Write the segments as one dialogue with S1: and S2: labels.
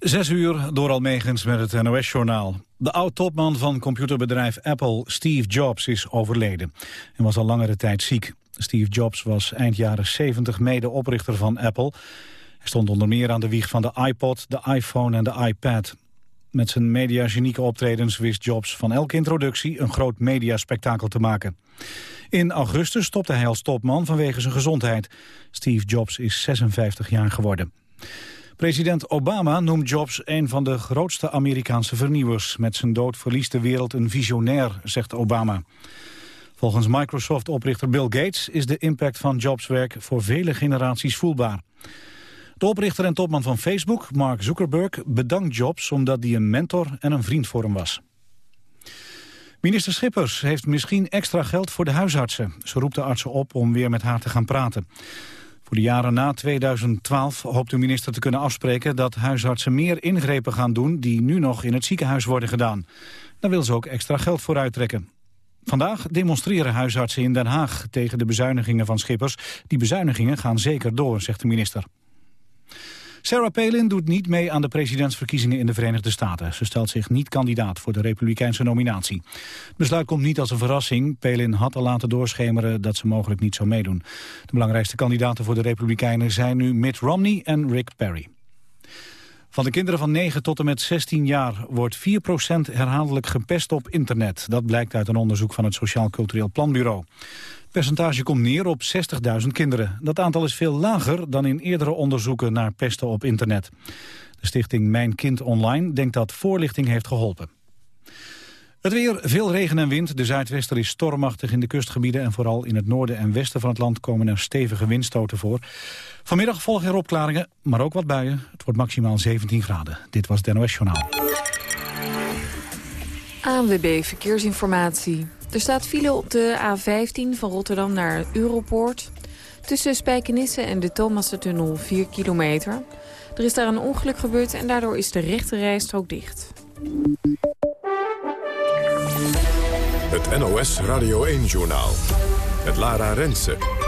S1: Zes uur door Almegens met het NOS-journaal. De oud-topman van computerbedrijf Apple, Steve Jobs, is overleden. en was al langere tijd ziek. Steve Jobs was eind jaren 70 mede-oprichter van Apple. Hij stond onder meer aan de wieg van de iPod, de iPhone en de iPad. Met zijn mediagenieke optredens wist Jobs van elke introductie een groot mediaspectakel te maken. In augustus stopte hij als topman vanwege zijn gezondheid. Steve Jobs is 56 jaar geworden. President Obama noemt Jobs een van de grootste Amerikaanse vernieuwers. Met zijn dood verliest de wereld een visionair, zegt Obama. Volgens Microsoft-oprichter Bill Gates is de impact van Jobs werk voor vele generaties voelbaar. De oprichter en topman van Facebook, Mark Zuckerberg, bedankt Jobs omdat hij een mentor en een vriend voor hem was. Minister Schippers heeft misschien extra geld voor de huisartsen. Ze roept de artsen op om weer met haar te gaan praten. Voor de jaren na 2012 hoopt de minister te kunnen afspreken dat huisartsen meer ingrepen gaan doen die nu nog in het ziekenhuis worden gedaan. Daar wil ze ook extra geld voor uittrekken. Vandaag demonstreren huisartsen in Den Haag tegen de bezuinigingen van Schippers. Die bezuinigingen gaan zeker door, zegt de minister. Sarah Palin doet niet mee aan de presidentsverkiezingen in de Verenigde Staten. Ze stelt zich niet kandidaat voor de republikeinse nominatie. Het besluit komt niet als een verrassing. Palin had al laten doorschemeren dat ze mogelijk niet zou meedoen. De belangrijkste kandidaten voor de republikeinen zijn nu Mitt Romney en Rick Perry. Van de kinderen van 9 tot en met 16 jaar wordt 4% herhaaldelijk gepest op internet. Dat blijkt uit een onderzoek van het Sociaal Cultureel Planbureau percentage komt neer op 60.000 kinderen. Dat aantal is veel lager dan in eerdere onderzoeken naar pesten op internet. De stichting Mijn Kind Online denkt dat voorlichting heeft geholpen. Het weer, veel regen en wind. De zuidwester is stormachtig in de kustgebieden... en vooral in het noorden en westen van het land komen er stevige windstoten voor. Vanmiddag volgen er opklaringen, maar ook wat buien. Het wordt maximaal 17 graden. Dit was het NOS Journaal.
S2: ANWB Verkeersinformatie. Er staat file op de A15 van Rotterdam naar Europoort. Tussen Spijkenisse en de Thomassentunnel 4 kilometer. Er is daar een ongeluk gebeurd en daardoor is de rechte rijstrook dicht.
S3: Het NOS Radio 1-journaal. Het Lara Rensen.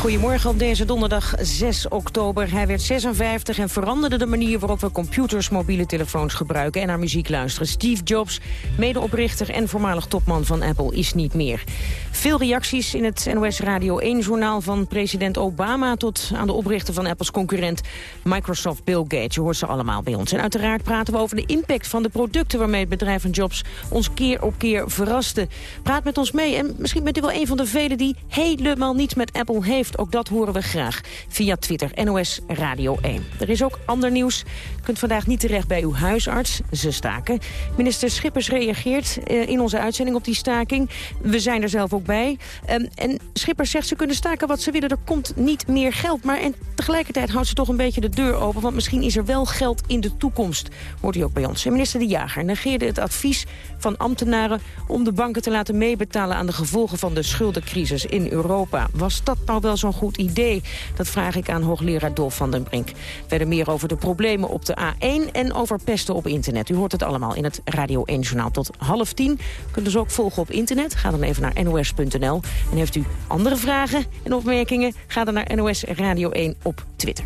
S4: Goedemorgen op deze donderdag 6 oktober. Hij werd 56 en veranderde de manier waarop we computers, mobiele telefoons gebruiken en naar muziek luisteren. Steve Jobs, medeoprichter en voormalig topman van Apple, is niet meer. Veel reacties in het NOS Radio 1-journaal van president Obama tot aan de oprichter van Apples concurrent Microsoft Bill Gates. Je hoort ze allemaal bij ons. En uiteraard praten we over de impact van de producten waarmee het bedrijf van Jobs ons keer op keer verraste. Praat met ons mee en misschien bent u wel een van de velen die helemaal niets met Apple heeft ook dat horen we graag via Twitter, NOS Radio 1. Er is ook ander nieuws. U kunt vandaag niet terecht bij uw huisarts. Ze staken. Minister Schippers reageert eh, in onze uitzending op die staking. We zijn er zelf ook bij. Ehm, en Schippers zegt ze kunnen staken wat ze willen. Er komt niet meer geld. Maar en tegelijkertijd houdt ze toch een beetje de deur open. Want misschien is er wel geld in de toekomst. Hoort u ook bij ons. En minister De Jager negeerde het advies van ambtenaren... om de banken te laten meebetalen aan de gevolgen van de schuldencrisis in Europa. Was dat nou wel zo'n goed idee? Dat vraag ik aan hoogleraar Dolf van den Brink. Verder meer over de problemen op de A1 en over pesten op internet. U hoort het allemaal in het Radio 1-journaal tot half tien. Kunt dus ook volgen op internet. Ga dan even naar nos.nl. En heeft u andere vragen en opmerkingen? Ga dan naar NOS Radio 1 op Twitter.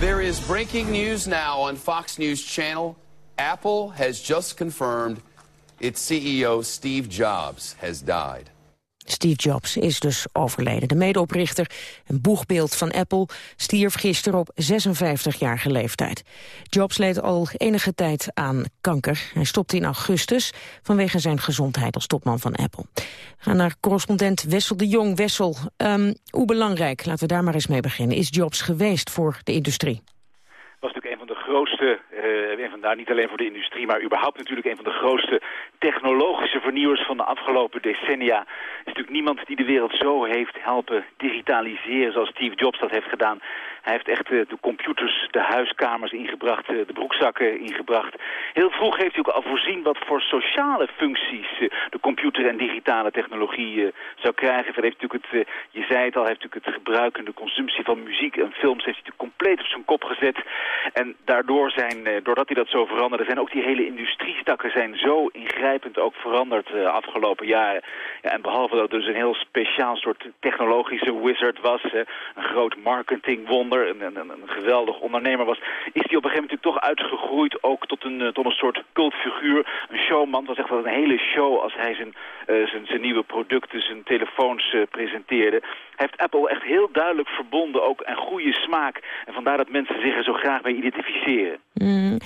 S5: There is breaking news now on Fox News Channel. Apple has just confirmed its CEO Steve Jobs has died.
S4: Steve Jobs is dus overleden. De medeoprichter en boegbeeld van Apple stierf gisteren op 56-jarige leeftijd. Jobs leed al enige tijd aan kanker. Hij stopte in augustus vanwege zijn gezondheid als topman van Apple. We gaan naar correspondent Wessel de Jong. Wessel, um, hoe belangrijk, laten we daar maar eens mee beginnen, is Jobs geweest voor de industrie?
S6: was natuurlijk een van de grootste, uh, en vandaar niet alleen voor de industrie, maar überhaupt natuurlijk een van de grootste technologische vernieuwers van de afgelopen decennia. Er is natuurlijk niemand die de wereld zo heeft helpen digitaliseren zoals Steve Jobs dat heeft gedaan. Hij heeft echt eh, de computers, de huiskamers ingebracht, eh, de broekzakken ingebracht. Heel vroeg heeft hij ook al voorzien wat voor sociale functies de computer en digitale technologie zou krijgen. Verder heeft natuurlijk het, je zei het al, heeft natuurlijk het gebruik en de consumptie van muziek en films heeft hij compleet op zijn kop gezet. En daar daardoor zijn, doordat hij dat zo veranderde, zijn ook die hele industriestakken zijn zo ingrijpend ook veranderd uh, afgelopen jaren. Ja, en behalve dat het dus een heel speciaal soort technologische wizard was, een groot marketingwonder, een, geweldig ondernemer was, is hij op een gegeven moment toch uitgegroeid ook tot een, tot een soort cultfiguur, een showman. Het was echt wel een hele show als hij zijn, zijn, zijn nieuwe producten, zijn telefoons presenteerde. Hij heeft Apple echt heel duidelijk verbonden ook en goede smaak. En vandaar dat mensen zich er zo graag mee identificeren.
S4: Mm.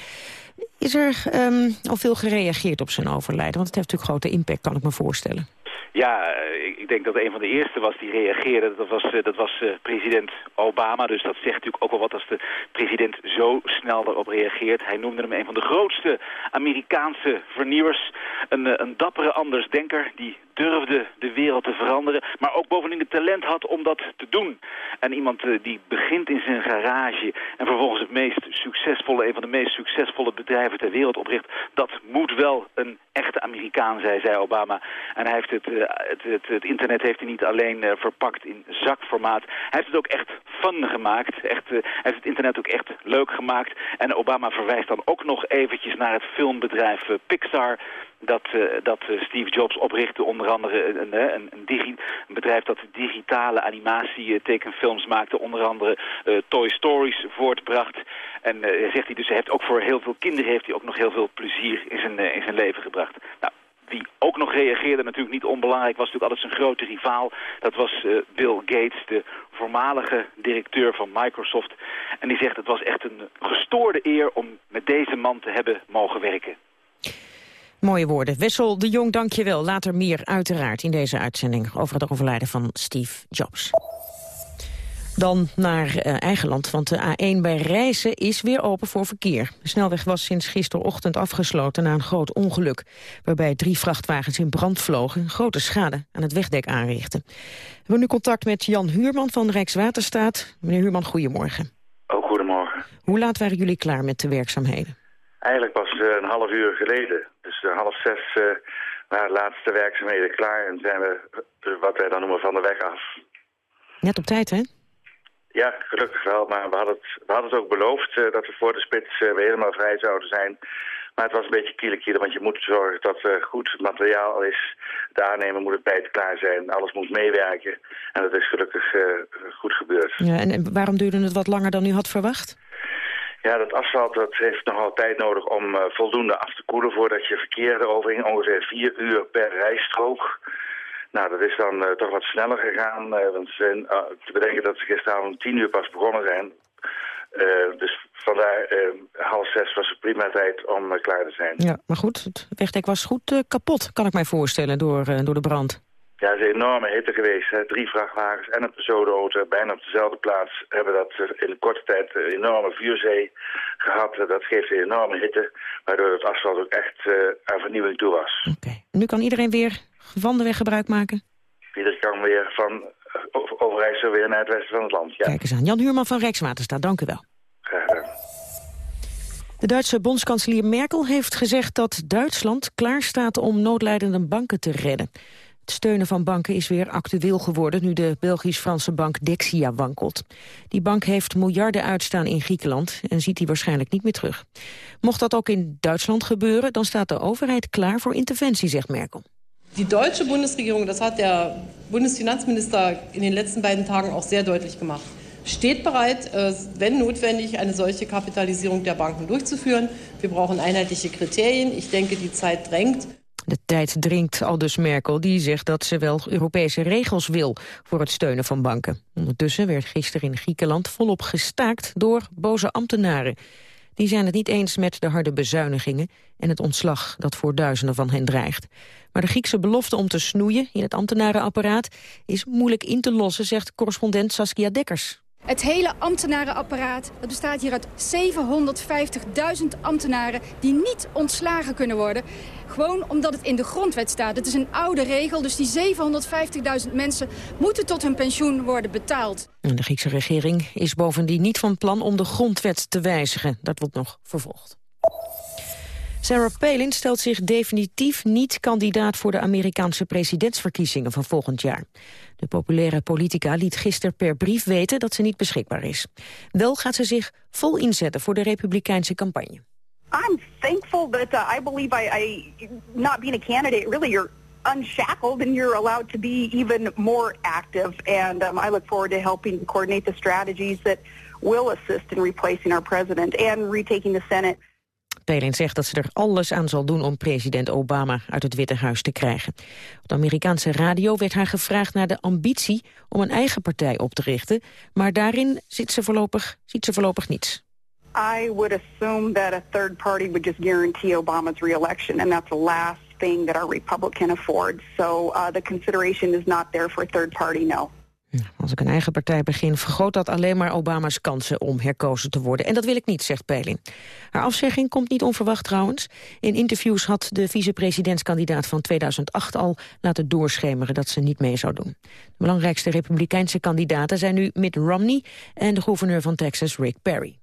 S4: Is er um, al veel gereageerd op zijn overlijden? Want het heeft natuurlijk grote impact, kan ik me voorstellen.
S6: Ja, eh, ik denk dat een van de eerste was die reageerde. Dat was, eh, dat was uh, president Obama. Dus dat zegt natuurlijk ook wel wat als de president zo snel daarop reageert. Hij noemde hem een van de grootste Amerikaanse vernieuwers. Een, een dappere andersdenker die durfde de wereld te veranderen. Maar ook bovendien het talent had om dat te doen. En iemand die begint in zijn garage en vervolgens het meest succesvolle, een van de meest succesvolle bedrijven ter wereld opricht. Dat moet wel een echte Amerikaan zijn, zei Obama. En hij heeft het het, het, het, internet heeft hij niet alleen uh, verpakt in zakformaat. Hij heeft het ook echt fun gemaakt. Echt, hij heeft het internet ook echt leuk gemaakt. En Obama verwijst dan ook nog eventjes naar het filmbedrijf Pixar dat, dat Steve Jobs oprichtte, onder andere een, een, een, digi een bedrijf dat digitale animatie tekenfilms maakte, onder andere uh, Toy Stories voortbracht. En uh, zegt hij dus, hij heeft ook voor heel veel kinderen heeft hij ook nog heel veel plezier in zijn, in zijn leven gebracht. Nou, die ook nog reageerde, natuurlijk niet onbelangrijk, was natuurlijk altijd zijn grote rivaal. Dat was Bill Gates, de voormalige directeur van Microsoft. En die zegt het was echt een gestoorde eer om met deze man te hebben mogen werken.
S4: Mooie woorden. Wessel de Jong, dank je wel. Later meer uiteraard in deze uitzending over het overlijden van Steve Jobs. Dan naar uh, eigen land, want de A1 bij Rijssen is weer open voor verkeer. De snelweg was sinds gisterochtend afgesloten na een groot ongeluk... waarbij drie vrachtwagens in brand vlogen grote schade aan het wegdek aanrichten. We hebben nu contact met Jan Huurman van Rijkswaterstaat. Meneer Huurman, goedemorgen.
S7: Oh, goedemorgen.
S4: Hoe laat waren jullie klaar met de werkzaamheden?
S7: Eigenlijk pas uh, een half uur geleden. Dus uh, half zes waren de laatste werkzaamheden klaar... en zijn we, wat wij dan noemen, van de weg af.
S4: Net op tijd, hè?
S7: Ja, gelukkig wel. Maar we hadden het, we hadden het ook beloofd uh, dat we voor de spits uh, weer helemaal vrij zouden zijn. Maar het was een beetje kielekiele, want je moet zorgen dat er goed materiaal is. De aannemer moet het tijd klaar zijn, alles moet meewerken. En dat is gelukkig goed gebeurd.
S4: Ja, en, en waarom duurde het wat langer dan u had verwacht?
S7: Ja, dat asfalt dat heeft nogal tijd nodig om uh, voldoende af te koelen voordat je verkeer eroverheen. Ongeveer vier uur per rijstrook. Nou, dat is dan uh, toch wat sneller gegaan. Uh, want uh, te bedenken dat ze gisteravond om tien uur pas begonnen zijn. dus vandaar half zes was het prima tijd om klaar te zijn.
S4: Ja, maar goed, het wegdek was goed kapot, kan ik mij voorstellen, door, door de brand.
S7: Ja, het is een enorme hitte geweest. Hè. Drie vrachtwagens en een personenauto bijna op dezelfde plaats hebben dat in een korte tijd een enorme vuurzee gehad. Dat geeft een enorme hitte, waardoor het asfalt ook echt aan vernieuwing toe was.
S4: Oké, okay. nu kan iedereen weer van de weg gebruik maken?
S7: Iedereen kan weer van Overijssel weer naar het westen van het land, ja.
S4: Kijk eens aan. Jan Huurman van Rijkswaterstaat, dank u wel.
S7: Graag gedaan.
S4: De Duitse bondskanselier Merkel heeft gezegd dat Duitsland klaar staat om noodlijdende banken te redden. Steunen van banken is weer actueel geworden nu de Belgisch-Franse bank Dexia wankelt. Die bank heeft miljarden uitstaan in Griekenland en ziet die waarschijnlijk niet meer terug. Mocht dat ook in Duitsland gebeuren, dan staat de overheid klaar voor interventie, zegt Merkel.
S8: Die deutsche Bundesregierung, das hat der Bundesfinanzminister in den letzten beiden Tagen auch sehr deutlich gemacht, steht bereit, wenn notwendig, eine solche Kapitalisierung der Banken durchzuführen. Wir brauchen einheitliche Kriterien. Ich denke, die Zeit drängt.
S4: De tijd dringt, al dus Merkel, die zegt dat ze wel Europese regels wil voor het steunen van banken. Ondertussen werd gisteren in Griekenland volop gestaakt door boze ambtenaren. Die zijn het niet eens met de harde bezuinigingen en het ontslag dat voor duizenden van hen dreigt. Maar de Griekse belofte om te snoeien in het ambtenarenapparaat is moeilijk in te lossen, zegt correspondent Saskia Dekkers.
S9: Het hele ambtenarenapparaat dat bestaat hier uit 750.000 ambtenaren die niet ontslagen kunnen worden. Gewoon omdat het in de grondwet staat. Het is een oude regel, dus die 750.000 mensen moeten tot hun pensioen worden betaald.
S4: En de Griekse regering is bovendien niet van plan om de grondwet te wijzigen. Dat wordt nog vervolgd. Sarah Palin stelt zich definitief niet kandidaat voor de Amerikaanse presidentsverkiezingen van volgend jaar. De populaire politica liet gisteren per brief weten dat ze niet beschikbaar is. Wel gaat ze zich vol inzetten voor de republikeinse campagne.
S10: I'm thankful that uh, I believe I, I, not being a candidate, really you're unshackled and you're allowed to be even more active. And um, I look forward to helping coordinate the strategies that will assist in replacing our president and retaking the Senate.
S4: Palin zegt dat ze er alles aan zal doen om president Obama uit het Witte Huis te krijgen. Op de Amerikaanse radio werd haar gevraagd naar de ambitie om een eigen partij op te richten, maar daarin ziet ze voorlopig, ziet ze voorlopig niets.
S10: I would assume that a third party would just guarantee Obama's reelection, and that's the last thing that our republic can afford. So uh, the consideration is not there for a third party, no.
S4: Als ik een eigen partij begin, vergroot dat alleen maar Obama's kansen om herkozen te worden. En dat wil ik niet, zegt Palin. Haar afzegging komt niet onverwacht trouwens. In interviews had de vicepresidentskandidaat van 2008 al laten doorschemeren dat ze niet mee zou doen. De belangrijkste republikeinse kandidaten zijn nu Mitt Romney en de gouverneur van Texas Rick Perry.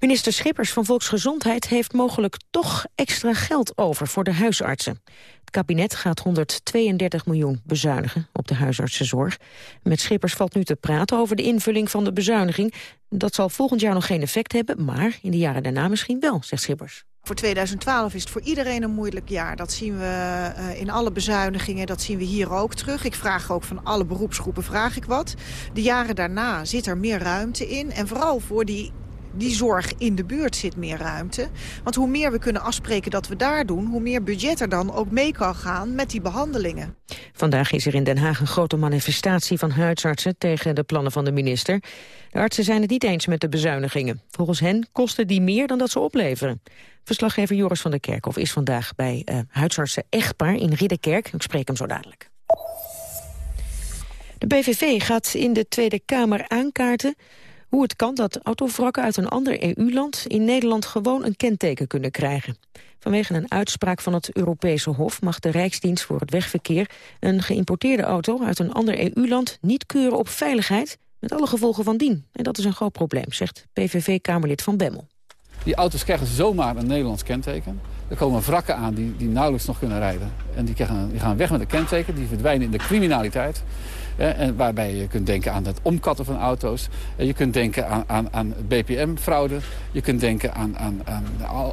S4: Minister Schippers van Volksgezondheid heeft mogelijk toch extra geld over voor de huisartsen. Het kabinet gaat 132 miljoen bezuinigen op de huisartsenzorg. Met Schippers valt nu te praten over de invulling van de bezuiniging. Dat zal volgend jaar nog geen effect hebben, maar in de jaren daarna misschien wel, zegt Schippers.
S11: Voor 2012 is het voor iedereen een moeilijk jaar. Dat zien we uh, in alle bezuinigingen, dat zien we hier ook terug. Ik vraag ook van alle beroepsgroepen, vraag ik wat. De jaren daarna zit er meer ruimte in. En vooral voor die die zorg in de buurt zit meer ruimte. Want hoe meer we kunnen afspreken dat we daar doen... hoe meer budget er dan ook mee kan gaan met die behandelingen.
S4: Vandaag is er in Den Haag een grote manifestatie van huisartsen... tegen de plannen van de minister. De artsen zijn het niet eens met de bezuinigingen. Volgens hen kosten die meer dan dat ze opleveren. Verslaggever Joris van der Kerkhof is vandaag bij uh, huisartsen Echtpaar in Ridderkerk. Ik spreek hem zo dadelijk. De PVV gaat in de Tweede Kamer aankaarten hoe het kan dat autovrakken uit een ander EU-land in Nederland gewoon een kenteken kunnen krijgen. Vanwege een uitspraak van het Europese Hof mag de Rijksdienst voor het Wegverkeer een geïmporteerde auto uit een ander EU-land niet keuren op veiligheid, met alle gevolgen van dien. En dat is een groot probleem, zegt PVV-Kamerlid Van Bemmel.
S12: Die auto's krijgen zomaar een Nederlands kenteken. Er komen wrakken aan die, die nauwelijks nog kunnen rijden. En die, die gaan weg met een kenteken, die verdwijnen in de criminaliteit. En waarbij je kunt denken aan het omkatten van auto's. je kunt denken aan, aan, aan BPM-fraude. Je kunt denken aan, aan, aan,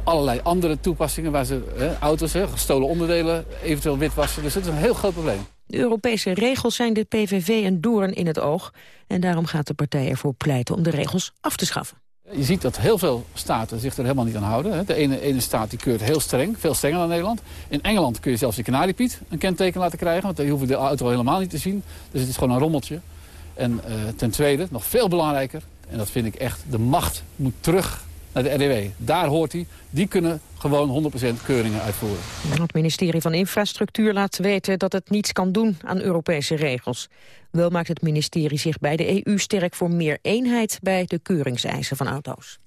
S12: allerlei andere toepassingen... waar ze auto's, gestolen onderdelen, eventueel witwassen. Dus dat is een heel groot probleem.
S4: De Europese regels zijn de PVV een doorn in het oog. En daarom gaat de partij ervoor pleiten om de regels af te schaffen.
S12: Je ziet dat heel veel staten zich er helemaal niet aan houden. De ene, ene staat die keurt heel streng, veel strenger dan Nederland. In Engeland kun je zelfs je kanariepiet een kenteken laten krijgen... want dan hoef je de auto helemaal niet te zien. Dus het is gewoon een rommeltje. En uh, ten tweede, nog veel belangrijker... en dat vind ik echt, de macht moet terug naar de RDW. Daar hoort hij. Die kunnen gewoon 100% keuringen uitvoeren.
S4: Het ministerie van Infrastructuur laat weten dat het niets kan doen aan Europese regels. Wel maakt het ministerie zich bij de EU sterk voor meer eenheid bij de keuringseisen van auto's.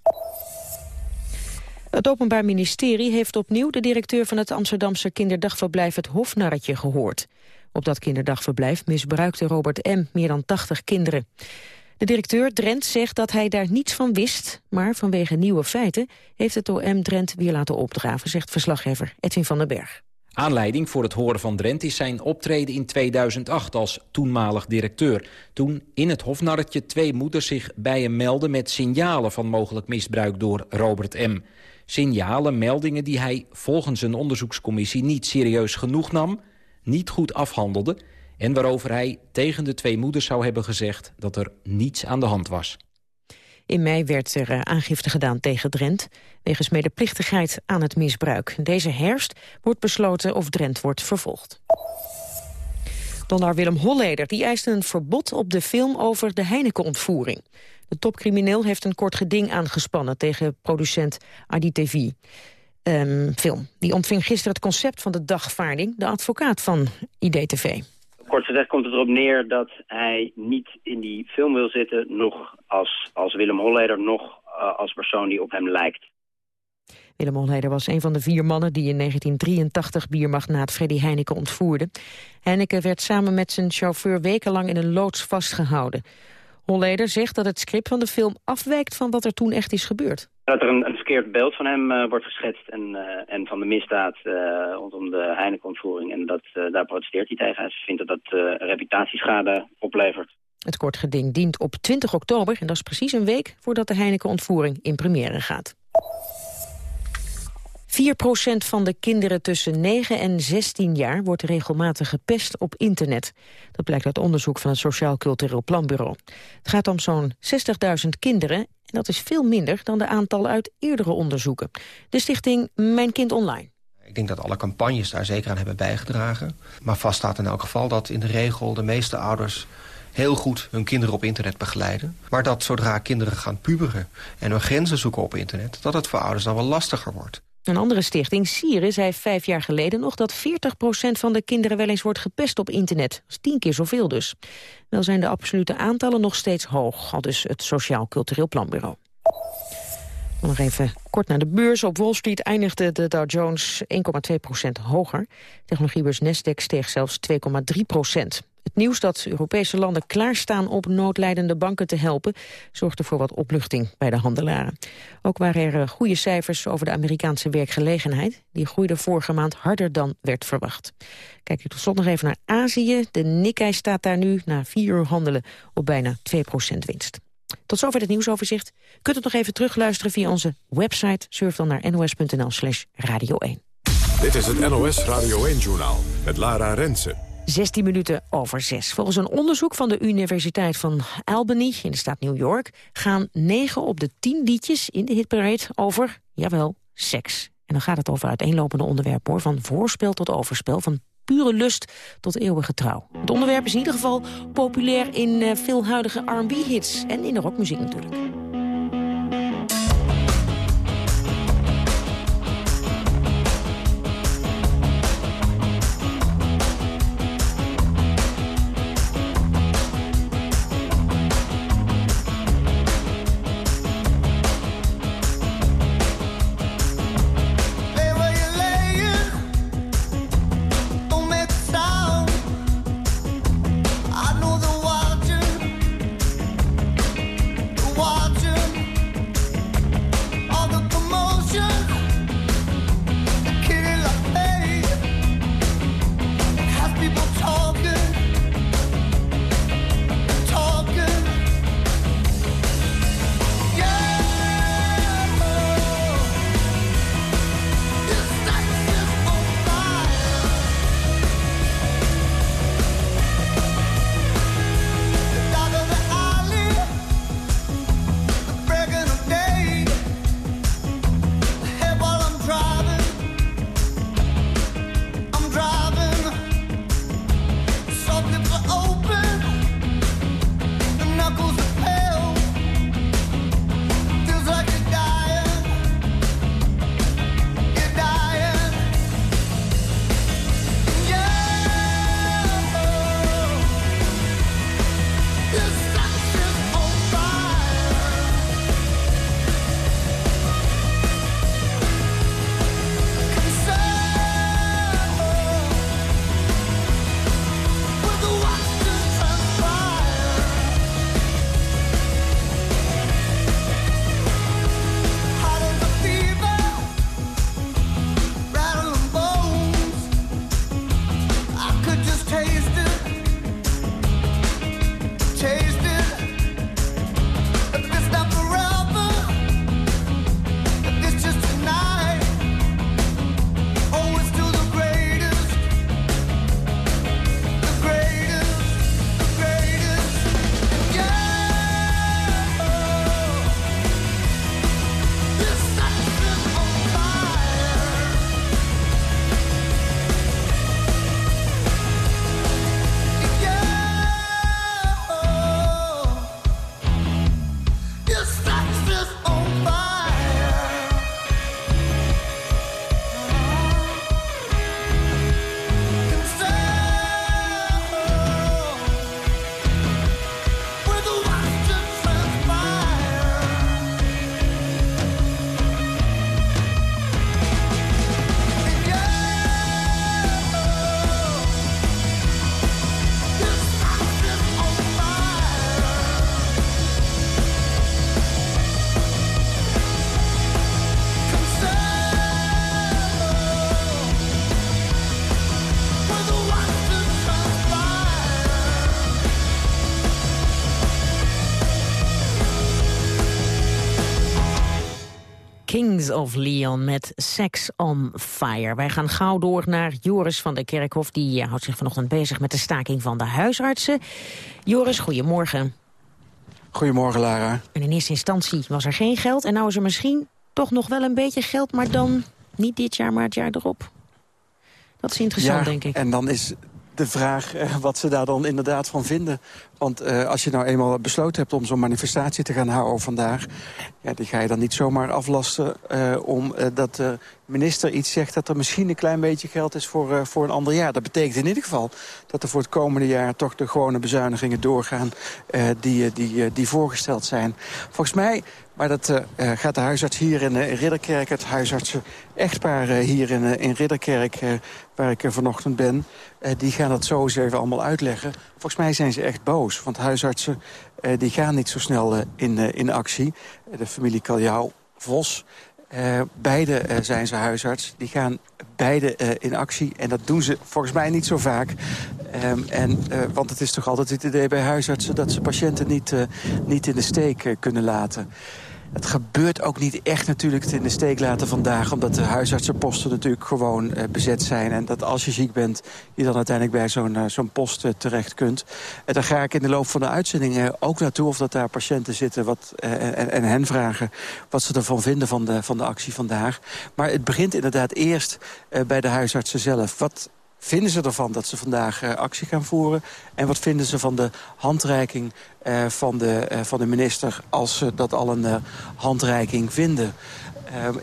S4: Het Openbaar Ministerie heeft opnieuw de directeur van het Amsterdamse kinderdagverblijf het Hofnarretje gehoord. Op dat kinderdagverblijf misbruikte Robert M. meer dan 80 kinderen. De directeur Drent zegt dat hij daar niets van wist... maar vanwege nieuwe feiten heeft het OM Drent weer laten opdraven... zegt verslaggever Edwin van den Berg.
S13: Aanleiding voor het horen van Drent is zijn optreden in 2008 als toenmalig directeur. Toen in het hofnarretje twee moeders zich bij hem melden met signalen van mogelijk misbruik door Robert M. Signalen, meldingen die hij volgens een onderzoekscommissie niet serieus genoeg nam, niet goed afhandelde en waarover hij tegen de twee moeders zou hebben gezegd dat er niets aan de hand was.
S4: In mei werd er eh, aangifte gedaan tegen Drent... wegens medeplichtigheid aan het misbruik. Deze herfst wordt besloten of Drent wordt vervolgd. Donner Willem Holleder die eiste een verbod op de film over de Heineken-ontvoering. De topcrimineel heeft een kort geding aangespannen tegen producent Adi TV. Um, film. Die ontving gisteren het concept van de dagvaarding, de advocaat van IDTV.
S14: Kort gezegd komt het erop neer dat hij niet in die film wil zitten... nog als, als Willem Holleder, nog uh, als persoon die op hem lijkt.
S4: Willem Holleder was een van de vier mannen die in 1983 biermagnaat Freddy Heineken ontvoerde. Heineken werd samen met zijn chauffeur wekenlang in een loods vastgehouden. Holleder zegt dat het script van de film afwijkt van wat er toen echt is gebeurd.
S14: Dat er een, een verkeerd beeld van hem uh, wordt geschetst en, uh, en van de misdaad uh, rondom de Heineken-ontvoering. En dat, daar protesteert hij tegen. Hij vindt dat dat reputatieschade oplevert.
S4: Het kort geding dient op 20 oktober en dat is precies een week voordat de Heineken-ontvoering in première gaat. 4% van de kinderen tussen 9 en 16 jaar wordt regelmatig gepest op internet. Dat blijkt uit onderzoek van het Sociaal Cultureel Planbureau. Het gaat om zo'n 60.000 kinderen en dat is veel minder dan de aantallen uit eerdere onderzoeken. De stichting Mijn Kind Online.
S15: Ik denk dat alle campagnes daar zeker aan hebben bijgedragen. Maar vast staat in elk geval dat in de regel de meeste ouders heel goed hun kinderen op internet begeleiden. Maar dat zodra kinderen gaan puberen en hun grenzen zoeken op internet... dat het voor ouders dan wel lastiger wordt.
S4: Een andere stichting, Sieren, zei vijf jaar geleden nog dat 40% van de kinderen wel eens wordt gepest op internet. Dat is tien keer zoveel dus. Wel zijn de absolute aantallen nog steeds hoog, al dus het Sociaal Cultureel Planbureau. Nog even kort naar de beurs. Op Wall Street eindigde de Dow Jones 1,2% hoger. Technologiebeurs Nasdaq steeg zelfs 2,3 het nieuws dat Europese landen klaarstaan om noodlijdende banken te helpen... zorgde voor wat opluchting bij de handelaren. Ook waren er eh, goede cijfers over de Amerikaanse werkgelegenheid. Die groeide vorige maand harder dan werd verwacht. Kijk je tot slot nog even naar Azië. De Nikkei staat daar nu na vier uur handelen op bijna 2% winst. Tot zover het nieuwsoverzicht. Kunt het nog even terugluisteren via onze website. Surf dan naar nos.nl slash radio 1.
S3: Dit is het NOS Radio 1-journaal met Lara Rensen.
S4: 16 minuten over 6. Volgens een onderzoek van de Universiteit van Albany in de staat New York... gaan 9 op de 10 liedjes in de hitparade over, jawel, seks. En dan gaat het over uiteenlopende onderwerpen, hoor. Van voorspel tot overspel, van pure lust tot eeuwige trouw. Het onderwerp is in ieder geval populair in uh, veel huidige R&B-hits... en in de rockmuziek natuurlijk. Kings of Leon met Sex on Fire. Wij gaan gauw door naar Joris van der Kerkhof. Die houdt zich vanochtend bezig met de staking van de huisartsen. Joris, goedemorgen.
S16: Goedemorgen, Lara.
S4: En in eerste instantie was er geen geld. En nou is er misschien toch nog wel een beetje geld, maar dan niet dit jaar, maar het jaar erop. Dat is interessant, denk ik.
S16: en dan is de vraag eh, wat ze daar dan inderdaad van vinden. Want uh, als je nou eenmaal besloten hebt om zo'n manifestatie te gaan houden vandaag... Ja, die ga je dan niet zomaar aflasten uh, om uh, dat de minister iets zegt... dat er misschien een klein beetje geld is voor, voor een ander jaar. Dat betekent in ieder geval dat er voor het komende jaar... toch de gewone bezuinigingen doorgaan die, die, die voorgesteld zijn. Volgens mij maar dat uh, gaat de huisarts hier in, uh, Ridderkerk, het huisartsen-echtpaar uh, hier in, in Ridderkerk, waar ik vanochtend ben, die gaan dat zo eens even allemaal uitleggen. Volgens mij zijn ze echt boos, want huisartsen die gaan niet zo snel in, in actie. de familie Kaljouw, Vos, beide zijn ze huisarts. Die gaan beide in actie en dat doen ze volgens mij niet zo vaak. Um, en, want het is toch altijd het idee bij huisartsen... dat ze patiënten niet, niet in de steek kunnen laten. Het gebeurt ook niet echt natuurlijk in de steek laten vandaag... omdat de huisartsenposten natuurlijk gewoon uh, bezet zijn. En dat als je ziek bent, je dan uiteindelijk bij zo'n uh, zo'n post uh, terecht kunt. En daar ga ik in de loop van de uitzending ook naartoe... of dat daar patiënten zitten wat, en, en, hen vragen wat ze ervan vinden van de, van de actie vandaag. Maar het begint inderdaad eerst bij de huisartsen zelf. Wat vinden ze ervan dat ze vandaag uh, actie gaan voeren? En wat vinden ze van de handreiking uh, van, de, uh, van de minister... als ze dat al een handreiking vinden?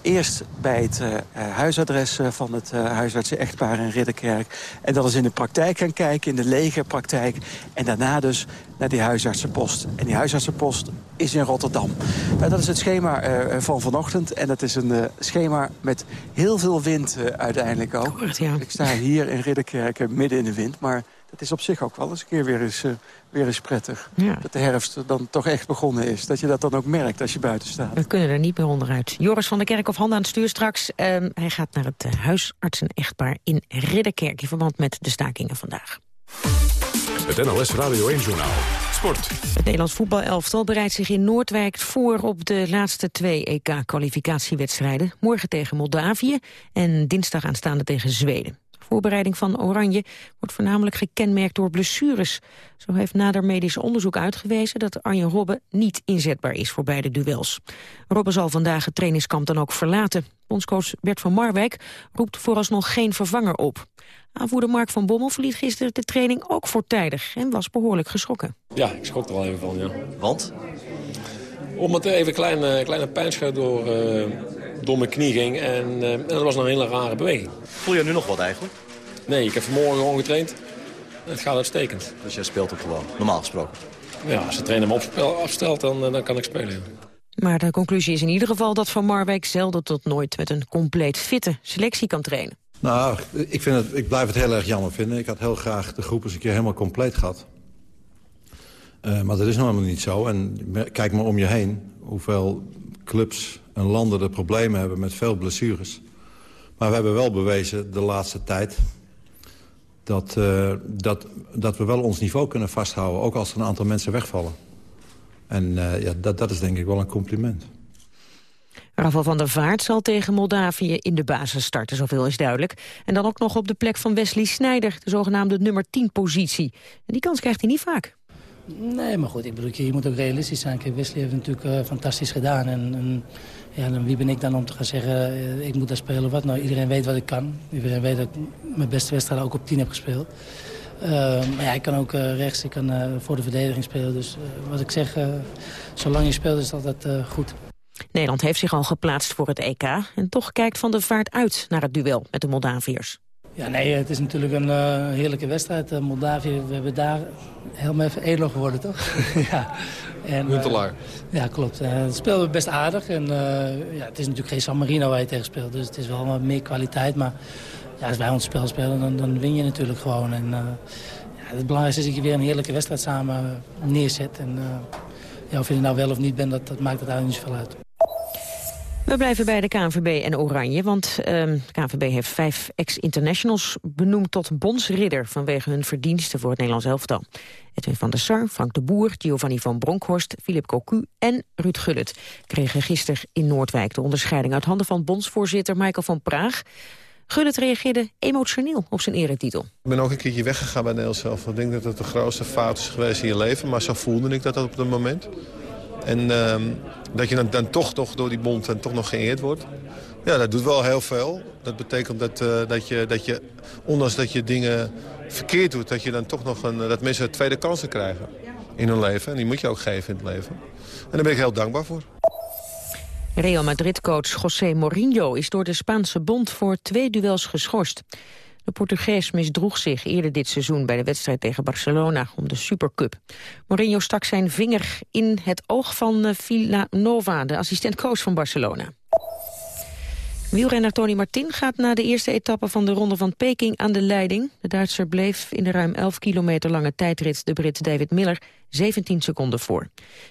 S16: Eerst bij het huisadres van het huisartsen-echtpaar in Ridderkerk. En dan eens in de praktijk gaan kijken, in de lege praktijk. En daarna dus naar die huisartsenpost. En die huisartsenpost is in Rotterdam. Nou, dat is het schema van vanochtend. En dat is een schema met heel veel wind uiteindelijk ook.
S4: ja.
S16: Ik sta hier in Ridderkerk midden in de wind. Maar dat is op zich ook wel eens een keer weer eens, weer eens prettig.
S4: Ja.
S16: Dat de herfst dan toch echt begonnen is. Dat je dat dan ook merkt als je buiten staat.
S4: We kunnen er niet meer onderuit. Joris van der Kerk of handen aan het stuur straks. Uh, hij gaat naar het huisartsen-echtpaar in Ridderkerk... in verband met de stakingen vandaag.
S3: Het NLS Radio 1-journaal. Sport.
S4: Het Nederlands voetbalelftal bereidt zich in Noordwijk voor op de laatste twee EK-kwalificatiewedstrijden. Morgen tegen Moldavië en dinsdag aanstaande tegen Zweden voorbereiding van Oranje wordt voornamelijk gekenmerkt door blessures. Zo heeft nader medisch onderzoek uitgewezen dat Arjen Robben niet inzetbaar is voor beide duels. Robben zal vandaag het trainingskamp dan ook verlaten. Bondscoach Bert van Marwijk roept vooralsnog geen vervanger op. Aanvoerder Mark van Bommel verliet gisteren de training ook voortijdig en was behoorlijk geschrokken.
S17: Ja, ik schrok er wel even van, ja.
S18: Want?
S17: Omdat er even een kleine, kleine pijnscheur door, uh, door mijn knie ging en, uh, en dat was een hele rare beweging.
S18: Voel je nu nog wat eigenlijk?
S17: Nee, ik heb vanmorgen gewoon getraind. Het gaat uitstekend.
S18: Dus jij speelt ook gewoon, normaal gesproken?
S17: Ja, als de trainer me afstelt, dan, dan kan ik spelen.
S4: Maar de conclusie is in ieder geval dat Van Marwijk zelden tot nooit... met een compleet fitte selectie kan trainen.
S19: Nou, ik, vind het, ik blijf het heel erg jammer vinden. Ik had heel graag de groep eens een keer helemaal compleet gehad. Uh, maar dat is nog helemaal niet zo. En kijk maar om je heen hoeveel clubs en landen de problemen hebben met veel blessures. Maar we hebben wel bewezen de laatste tijd dat, uh, dat, dat we wel ons niveau kunnen vasthouden. Ook als er een aantal mensen wegvallen. En uh, ja, dat, dat is denk ik wel een compliment.
S4: Rafael van der Vaart zal tegen Moldavië in de basis starten, zoveel is duidelijk. En dan ook nog op de plek van Wesley Sneijder, de zogenaamde nummer 10 positie. En die kans krijgt hij niet vaak.
S20: Nee, maar goed, ik bedoel, je moet ook realistisch zijn. Kijk, Wesley heeft natuurlijk uh, fantastisch gedaan. En, en ja, dan wie ben ik dan om te gaan zeggen, uh, ik moet daar spelen wat? Nou, iedereen weet wat ik kan. Iedereen weet dat ik mijn beste wedstrijden ook op 10 heb gespeeld. Uh, maar ja, ik kan ook rechts, ik kan voor de verdediging spelen. Dus wat ik zeg, zolang je speelt is dat altijd goed.
S4: Nederland heeft zich al geplaatst voor het EK. En toch kijkt Van der Vaart uit naar het duel met de Moldaviërs.
S20: Ja, nee, het is natuurlijk een uh, heerlijke wedstrijd. Uh, Moldavië, we hebben daar helemaal even 1 geworden, toch? ja.
S17: En, uh,
S20: ja, klopt. het speelde best aardig. En, ja, het is natuurlijk geen San Marino waar je tegen speelt. Dus het is wel wat meer kwaliteit. Maar ja, als wij ons spel spelen, dan, dan win je natuurlijk gewoon. En, ja, het belangrijkste is dat je weer een heerlijke wedstrijd samen neerzet. En ja, of je er nou wel of niet bent, dat, dat maakt het eigenlijk niet zoveel uit.
S4: We blijven bij de KNVB en Oranje, want ehm, de KNVB heeft vijf ex-internationals benoemd tot bondsridder vanwege hun verdiensten voor het Nederlands elftal. Edwin van der Sar, Frank de Boer, Giovanni van Bronckhorst, Philip Cocu en Ruud Gullit kregen gisteren in Noordwijk de onderscheiding uit handen van bondsvoorzitter Michael van Praag. Gullit reageerde emotioneel op zijn eretitel.
S21: Ik ben ook een keertje weggegaan bij Nederland zelf. Ik denk dat het de grootste fout is geweest in je leven, maar zo voelde ik dat op dat moment. En ehm, dat je dan, dan toch, door die bond en toch nog geëerd wordt. Ja, dat doet wel heel veel. Dat betekent dat, uh, dat, je, dat je, ondanks dat je dingen verkeerd doet... dat je dan toch nog een, dat mensen tweede kansen krijgen in hun leven. En die moet je ook geven in het leven. En daar ben ik heel dankbaar voor.
S4: Real Madrid-coach José Mourinho is door de Spaanse bond voor twee duels geschorst. De Portugees misdroeg zich eerder dit seizoen bij de wedstrijd tegen Barcelona om de Supercup. Mourinho stak zijn vinger in het oog van eh, Villanova, de assistent-coach van Barcelona. Wielrenner Tony Martin gaat na de eerste etappe van de Ronde van Peking aan de leiding. De Duitser bleef in de ruim 11 kilometer lange tijdrit de Brit David Miller 17 seconden voor.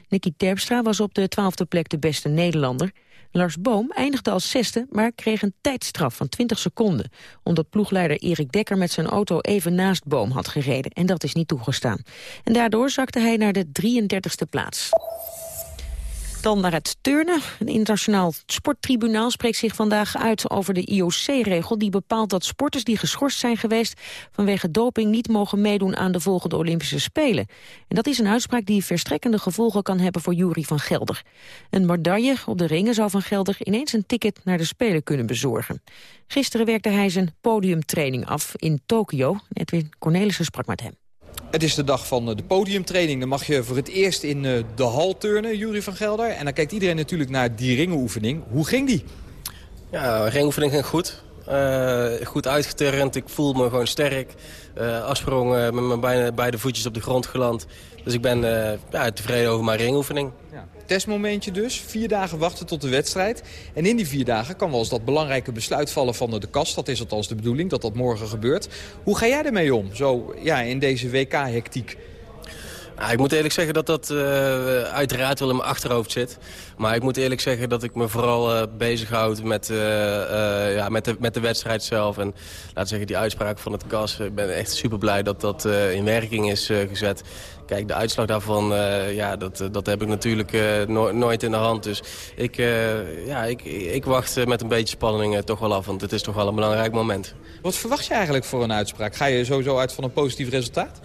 S4: Nicky Terpstra was op de twaalfde plek de beste Nederlander. Lars Boom eindigde als zesde, maar kreeg een tijdstraf van 20 seconden... omdat ploegleider Erik Dekker met zijn auto even naast Boom had gereden. En dat is niet toegestaan. En daardoor zakte hij naar de 33ste plaats. Dan naar het turnen. Een internationaal sporttribunaal spreekt zich vandaag uit over de IOC-regel... die bepaalt dat sporters die geschorst zijn geweest vanwege doping... niet mogen meedoen aan de volgende Olympische Spelen. En dat is een uitspraak die verstrekkende gevolgen kan hebben voor Jury van Gelder. Een medaille op de ringen zou van Gelder ineens een ticket naar de Spelen kunnen bezorgen. Gisteren werkte hij zijn podiumtraining af in Tokio. Edwin Cornelissen sprak met hem.
S22: Het is de dag van eh, de podiumtraining. Dan mag je voor het eerst in eh, de hal turnen, Jury van Gelder. En dan kijkt iedereen natuurlijk naar die ringenoefening. Hoe ging die?
S23: Ja, ringoefening ging goed. Uh, goed uitgeturnd. Ik voel me gewoon sterk. Uh, afsprong met mijn beide, beide voetjes op de grond geland. Dus ik ben ja, tevreden over mijn ringoefening.
S22: Ja. Testmomentje dus. Vier dagen wachten tot de wedstrijd. En in die vier dagen kan wel eens dat belangrijke besluit vallen van de kast. Dat is althans de bedoeling, dat dat morgen gebeurt. Hoe ga jij ermee om, zo ja, in deze WK-hectiek?
S23: Nou, ik moet eerlijk zeggen dat dat uh, uiteraard wel in mijn achterhoofd zit. Maar ik moet eerlijk zeggen dat ik me vooral uh, bezighoud met, uh, ja, met, de, met de wedstrijd zelf. En laten zeggen, die uitspraak van het KAS. Ik ben echt super blij dat dat in werking is gezet. Kijk, de uitslag daarvan, ja, dat, dat heb ik natuurlijk no nooit in de hand. Dus ik, ja, ik, ik wacht met een beetje spanning toch wel af. Want het is toch wel een belangrijk moment.
S22: Wat verwacht je eigenlijk voor een uitspraak? Ga je sowieso uit van een positief resultaat?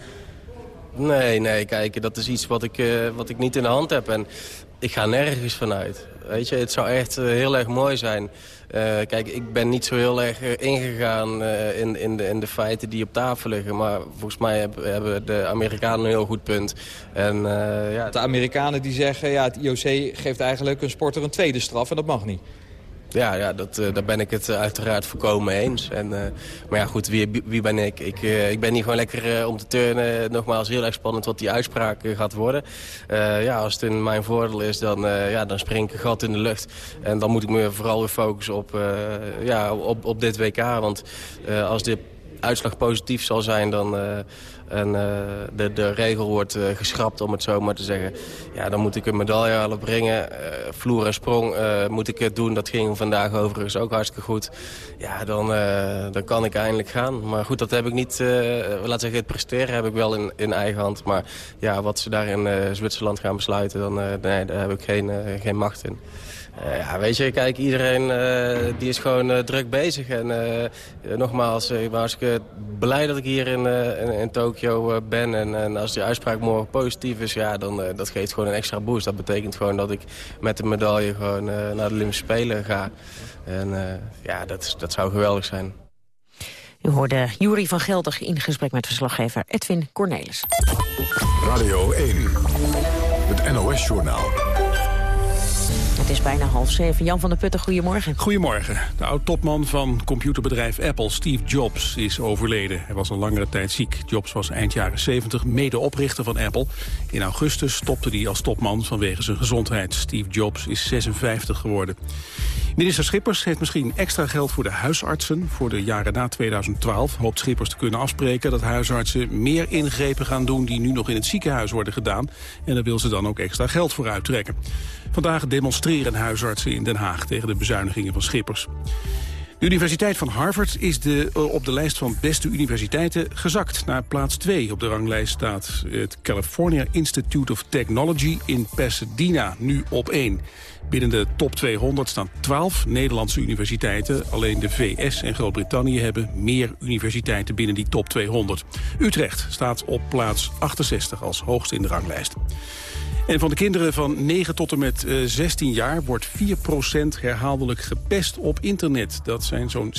S23: Nee, nee, kijk, dat is iets wat ik, wat ik niet in de hand heb. En ik ga nergens vanuit. Weet je, het zou echt heel erg mooi zijn. Uh, kijk, ik ben niet zo heel erg ingegaan in, in, de, in de feiten die op tafel liggen. Maar volgens mij hebben, hebben de Amerikanen een heel goed punt. En, ja.
S22: De Amerikanen die zeggen, ja, het IOC geeft eigenlijk een sporter een tweede straf en dat mag niet.
S23: Ja, ja dat, uh, daar ben ik het uh, uiteraard voorkomen eens. En, uh, maar ja, goed, wie, wie ben ik? Ik, ik ben hier gewoon lekker om te turnen. Nogmaals, heel erg spannend wat die uitspraak gaat worden. ja, als het in mijn voordeel is, dan, ja, dan spring ik een gat in de lucht. En dan moet ik me vooral weer focussen op, ja, op, op dit WK. Want als dit uitslag positief zal zijn, dan, en uh, de, de regel wordt uh, geschrapt, om het zo maar te zeggen. Ja, dan moet ik een medaille halen brengen. Vloer en sprong moet ik het doen. Dat ging vandaag overigens ook hartstikke goed. Ja, dan, dan kan ik eindelijk gaan. Maar goed, dat heb ik niet... laat zeggen, het presteren heb ik wel in, in eigen hand. Maar ja, wat ze daar in Zwitserland gaan besluiten... Dan, nee, daar heb ik geen, geen macht in. Uh, ja, weet je, kijk, iedereen uh, die is gewoon uh, druk bezig. En nogmaals, ik ben hartstikke blij dat ik hier in, in, in Tokio ben. En, en, als die uitspraak morgen positief is, ja, dan dat geeft gewoon een extra boost. Dat betekent gewoon dat ik met de medaille gewoon naar de Olympische Spelen ga. En ja, dat, dat zou geweldig zijn.
S4: U hoorde Jury van Gelder in gesprek met verslaggever Edwin Cornelis.
S3: Radio 1, het NOS-journaal.
S4: Is bijna half zeven. Jan van der Putten, goedemorgen.
S24: Goedemorgen. De oud-topman van computerbedrijf Apple, Steve Jobs, is overleden. Hij was al langere tijd ziek. Jobs was eind jaren 70 medeoprichter van Apple. In augustus stopte hij als topman vanwege zijn gezondheid. Steve Jobs is 56 geworden. Minister Schippers heeft misschien extra geld voor de huisartsen. Voor de jaren na 2012 hoopt Schippers te kunnen afspreken... dat huisartsen meer ingrepen gaan doen die nu nog in het ziekenhuis worden gedaan. En daar wil ze dan ook extra geld voor uittrekken. Vandaag demonstreren huisartsen in Den Haag tegen de bezuinigingen van Schippers. De Universiteit van Harvard is de, eh, op de lijst van beste universiteiten gezakt. Naar plaats 2 op de ranglijst staat het California Institute of Technology in Pasadena, nu op 1. Binnen de top 200 staan 12 Nederlandse universiteiten. Alleen de VS en Groot-Brittannië hebben meer universiteiten binnen die top 200. Utrecht staat op plaats 68 als hoogste in de ranglijst. En van de kinderen van 9 tot en met 16 eh, jaar wordt 4% herhaaldelijk gepest op internet. Dat zijn zo'n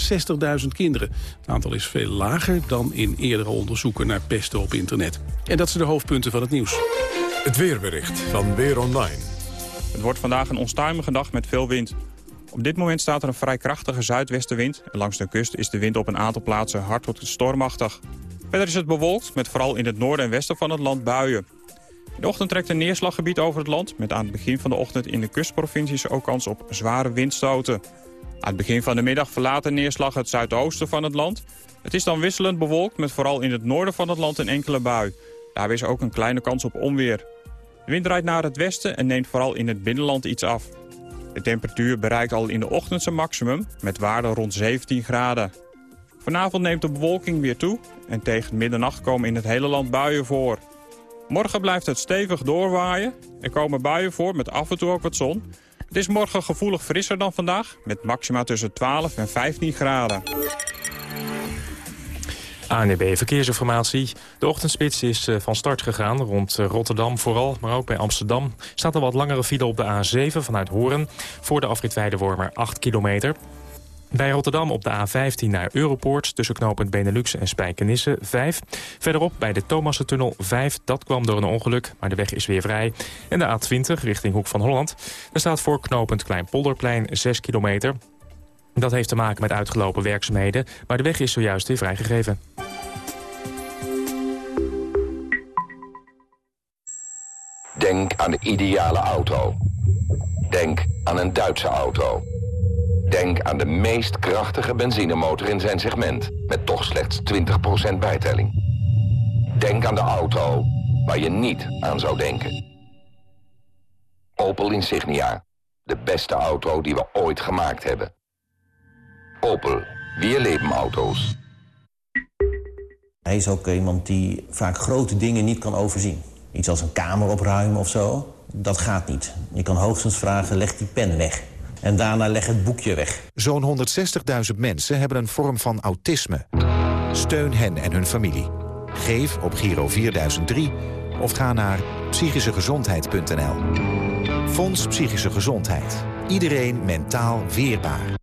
S24: 60.000 kinderen. Het aantal is veel lager dan in eerdere onderzoeken naar pesten op internet. En dat zijn de hoofdpunten van het nieuws.
S3: Het weerbericht van Weer Online.
S25: Het wordt vandaag een onstuimige dag met veel wind. Op dit moment staat er een vrij krachtige zuidwestenwind. En langs de kust is de wind op een aantal plaatsen hard tot stormachtig. Verder is het bewolkt met vooral in het noorden en westen van het land buien. De ochtend trekt een neerslaggebied over het land... met aan het begin van de ochtend in de kustprovincies ook kans op zware windstoten. Aan het begin van de middag verlaat de neerslag het zuidoosten van het land. Het is dan wisselend bewolkt met vooral in het noorden van het land een enkele bui. Daar is ook een kleine kans op onweer. De wind draait naar het westen en neemt vooral in het binnenland iets af. De temperatuur bereikt al in de ochtend zijn maximum, met waarden rond 17 graden. Vanavond neemt de bewolking weer toe en tegen middernacht komen in het hele land buien voor. Morgen blijft het stevig doorwaaien. Er komen buien voor met af en toe ook wat zon. Het is morgen gevoelig frisser dan vandaag, met maxima tussen 12 en 15 graden.
S26: ANB Verkeersinformatie. De ochtendspits is eh, van start gegaan rond eh, Rotterdam vooral, maar ook bij Amsterdam. Staat er wat langere file op de A7 vanuit Hoorn. Voor de afrit Weidewormer 8 kilometer. Bij Rotterdam op de A15 naar Europoort tussen knooppunt Benelux en Spijkenisse 5. Verderop bij de Thomassentunnel 5. Dat kwam door een ongeluk, maar de weg is weer vrij. En de A20 richting Hoek van Holland. Daar staat voor knooppunt Kleinpolderplein 6 kilometer. Dat heeft te maken met uitgelopen werkzaamheden, maar de weg is zojuist weer vrijgegeven.
S27: Denk aan de ideale auto. Denk aan een Duitse auto. Denk aan de meest krachtige benzinemotor in zijn segment... met toch slechts 20% bijtelling. Denk aan de auto waar je niet aan zou denken. Opel Insignia. De beste auto die we ooit gemaakt hebben. Opel. Weer leven auto's.
S28: Hij is ook iemand die vaak grote dingen niet kan overzien. Iets als een kamer opruimen of zo, dat gaat niet. Je kan hoogstens vragen, leg die pen weg. En daarna leg het boekje weg.
S29: Zo'n 160.000 mensen hebben een vorm van autisme. Steun hen en hun familie. Geef op Giro 4003 of ga naar psychischegezondheid.nl. Fonds Psychische Gezondheid. Iedereen mentaal weerbaar.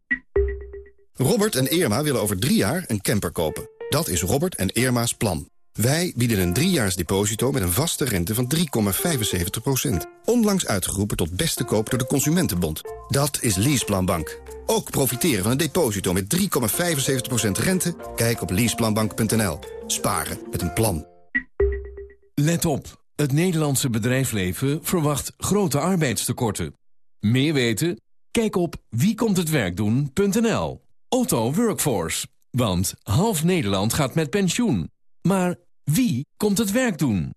S30: Robert en Irma willen over drie jaar een camper kopen. Dat is Robert en Irma's plan. Wij bieden een driejaars deposito met een vaste rente van 3,75%. Onlangs uitgeroepen tot beste koop door de Consumentenbond. Dat is Leaseplanbank. Ook profiteren van een deposito met 3,75% rente? Kijk op leaseplanbank.nl. Sparen met een plan.
S31: Let op. Het Nederlandse bedrijfsleven verwacht grote arbeidstekorten. Meer weten? Kijk op wiekomthetwerkdoen.nl. Otto Workforce. Want half Nederland gaat met pensioen. Maar wie komt het werk doen?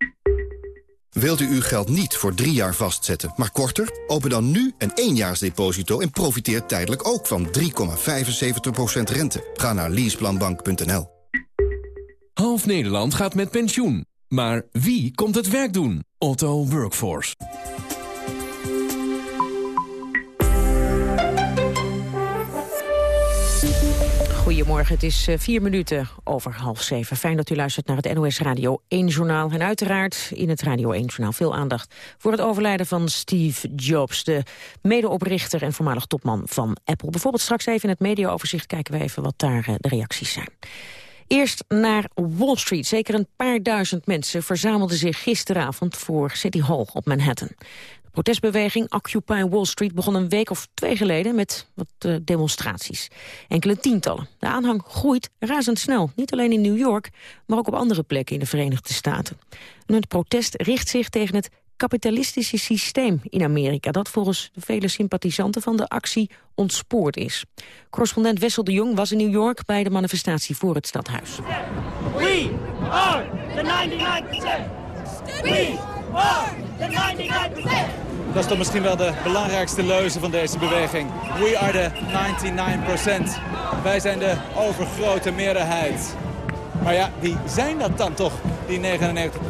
S30: Wilt u uw geld niet voor drie jaar vastzetten, maar korter? Open dan nu een éénjaarsdeposito en profiteer tijdelijk ook van 3,75% rente. Ga naar leaseplanbank.nl.
S31: Half Nederland gaat met pensioen. Maar wie komt het werk doen? Otto Workforce.
S4: Goedemorgen, het is eh, vier minuten over half zeven. Fijn dat u luistert naar het NOS Radio 1 Journaal. En uiteraard in het Radio 1 Journaal veel aandacht... voor het overlijden van Steve Jobs, de medeoprichter en voormalig topman van Apple. Bijvoorbeeld straks even in het mediaoverzicht kijken we even wat daar eh, de reacties zijn. Eerst naar Wall Street. Zeker een paar duizend mensen verzamelden zich gisteravond voor City Hall op Manhattan protestbeweging Occupy Wall Street begon een week of twee geleden met wat uh, demonstraties. Enkele tientallen. De aanhang groeit razendsnel. Niet alleen in New York, maar ook op andere plekken in de Verenigde Staten. En het protest richt zich tegen het kapitalistische systeem in Amerika... dat volgens de vele sympathisanten van de actie ontspoord is. Correspondent Wessel de Jong was in New York bij de manifestatie voor het stadhuis. We are the 99%. We are
S32: the 99%. Dat is toch misschien wel de belangrijkste leuze van deze beweging. We are the 99%. Wij zijn de overgrote meerderheid. Maar ja, wie zijn dat dan toch, die 99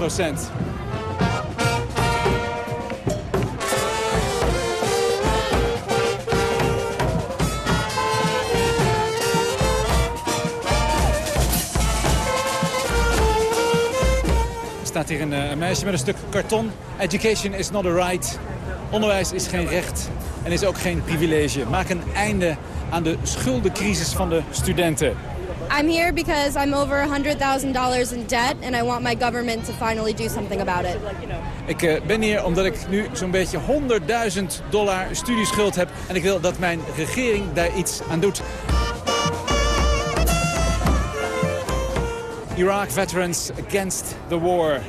S32: staat hier een, eh, een, meisje met een stuk karton. Education is not a right. Onderwijs is geen recht en is ook geen privilege. Maak een einde aan de schuldencrisis van de studenten.
S33: I'm here because I'm over $100,000 in debt and I want my government to finally do something about it.
S32: Ik uh, ben hier omdat ik nu zo'n beetje 100.000 dollar studieschuld heb en ik wil dat mijn regering daar iets aan doet. Iraq veterans against the war.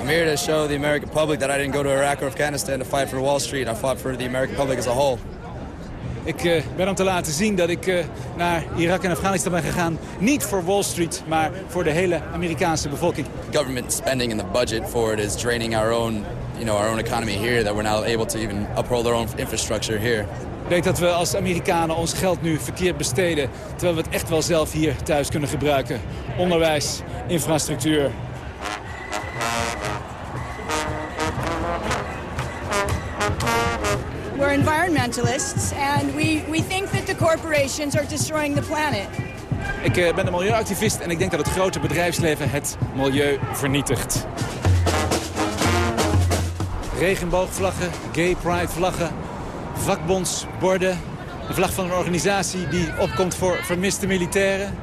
S34: I'm here to show the American public that I didn't go to Iraq or Afghanistan to fight for Wall Street. I fought for the American public as a whole.
S32: Ik uh, ben om te laten zien dat ik uh, naar Irak en Afghanistan ben gegaan. Niet voor Wall Street, maar voor de hele Amerikaanse bevolking.
S34: Government spending in the budget for it is draining our own, you know, our own economy here. That we're not able to even uphold our own infrastructure here.
S32: Ik denk dat we als Amerikanen ons geld nu verkeerd besteden... terwijl we het echt wel zelf hier thuis kunnen gebruiken. Onderwijs, infrastructuur,
S35: We're environmentalists and we, we think that the corporations are destroying the planet.
S32: Ik uh, ben een milieuactivist en ik denk dat het grote bedrijfsleven het milieu vernietigt. Regenboogvlaggen, gay pride vlaggen, vakbondsborden. Een vlag van een organisatie die opkomt voor vermiste militairen.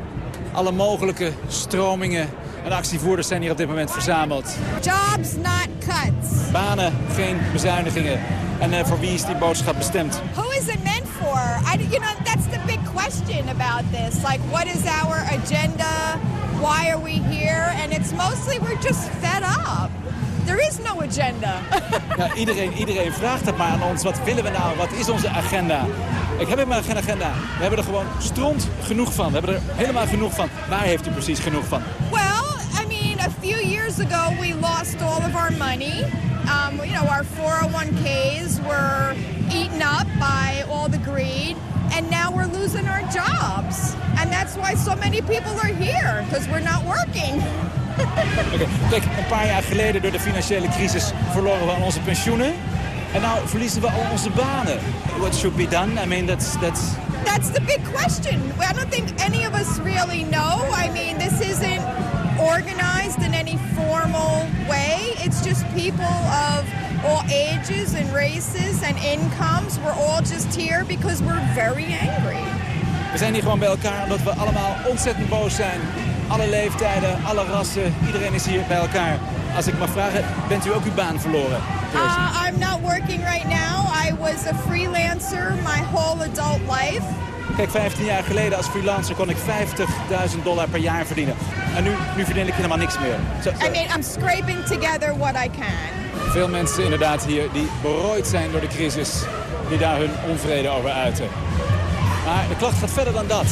S32: Alle mogelijke stromingen en actievoerders zijn hier op dit moment verzameld.
S35: Jobs, not cuts.
S32: Banen, geen bezuinigingen. En uh, voor wie is die boodschap bestemd?
S35: Who is it meant for? I, you know, that's the big question about this. Like, what is our agenda? Why are we here? And it's mostly we're just fed up. There is no agenda.
S32: ja, iedereen, iedereen vraagt het maar aan ons. Wat willen we nou? Wat is onze agenda? Ik heb helemaal geen agenda. We hebben er gewoon stront genoeg van. We hebben er helemaal genoeg van. Waar heeft u precies genoeg van?
S35: Well, I mean, a few years ago we lost all of our money. Um, you know, our 401ks were eaten up by all the greed. And now we're losing our jobs. And that's why so many people are here, because we're not working.
S32: okay. Kijk, een paar jaar geleden door de financiële crisis verloren we onze pensioenen. En nou verliezen we al onze banen. What should be done? I mean, that's... that's...
S35: That's the big question. I don't think any of us really know. I mean, this isn't organized in any formal way. It's just people of all ages and races and incomes. We're all just here because we're very angry.
S32: We zijn hier gewoon bij elkaar omdat we allemaal ontzettend boos zijn. Alle leeftijden, alle rassen, iedereen is hier bij elkaar. Als ik mag vragen, bent u ook uw baan verloren?
S35: Uh, I'm not working right now. I was a freelancer my whole adult life.
S32: Kijk, 15 jaar geleden als freelancer kon ik 50.000 dollar per jaar verdienen. En nu, nu verdien ik helemaal niks meer.
S35: So, I mean, I'm scraping together what I can.
S32: Veel mensen inderdaad hier die berooid zijn door de crisis. Die daar hun onvrede over uiten. Maar de klacht gaat verder dan dat.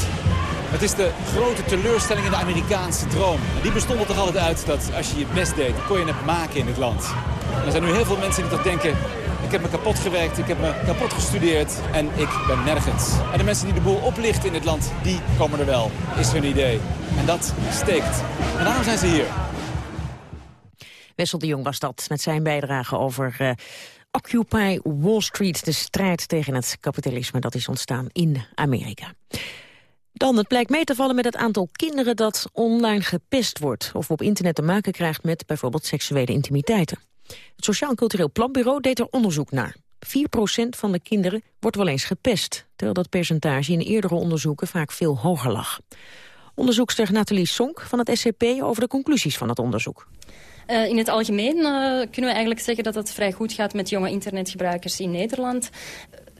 S32: Het is de grote teleurstelling in de Amerikaanse droom. Die bestond er toch altijd uit dat als je je best deed, kon je het maken in het land. En er zijn nu heel veel mensen die toch denken... ik heb me kapot gewerkt, ik heb me kapot gestudeerd en ik ben nergens. En de mensen die de boel oplichten in het land, die komen er wel, is hun idee. En dat steekt. En daarom zijn ze hier.
S4: Wessel de Jong was dat met zijn bijdrage over... Uh... Occupy Wall Street, de strijd tegen het kapitalisme dat is ontstaan in Amerika. Dan, het blijkt mee te vallen met het aantal kinderen dat online gepest wordt... of op internet te maken krijgt met bijvoorbeeld seksuele intimiteiten. Het Sociaal Cultureel Planbureau deed er onderzoek naar. 4% van de kinderen wordt wel eens gepest... terwijl dat percentage in eerdere onderzoeken vaak veel hoger lag. Onderzoekster Nathalie Sonk van het SCP over de conclusies van het onderzoek.
S36: Uh, in het algemeen uh, kunnen we eigenlijk zeggen dat het vrij goed gaat met jonge internetgebruikers in Nederland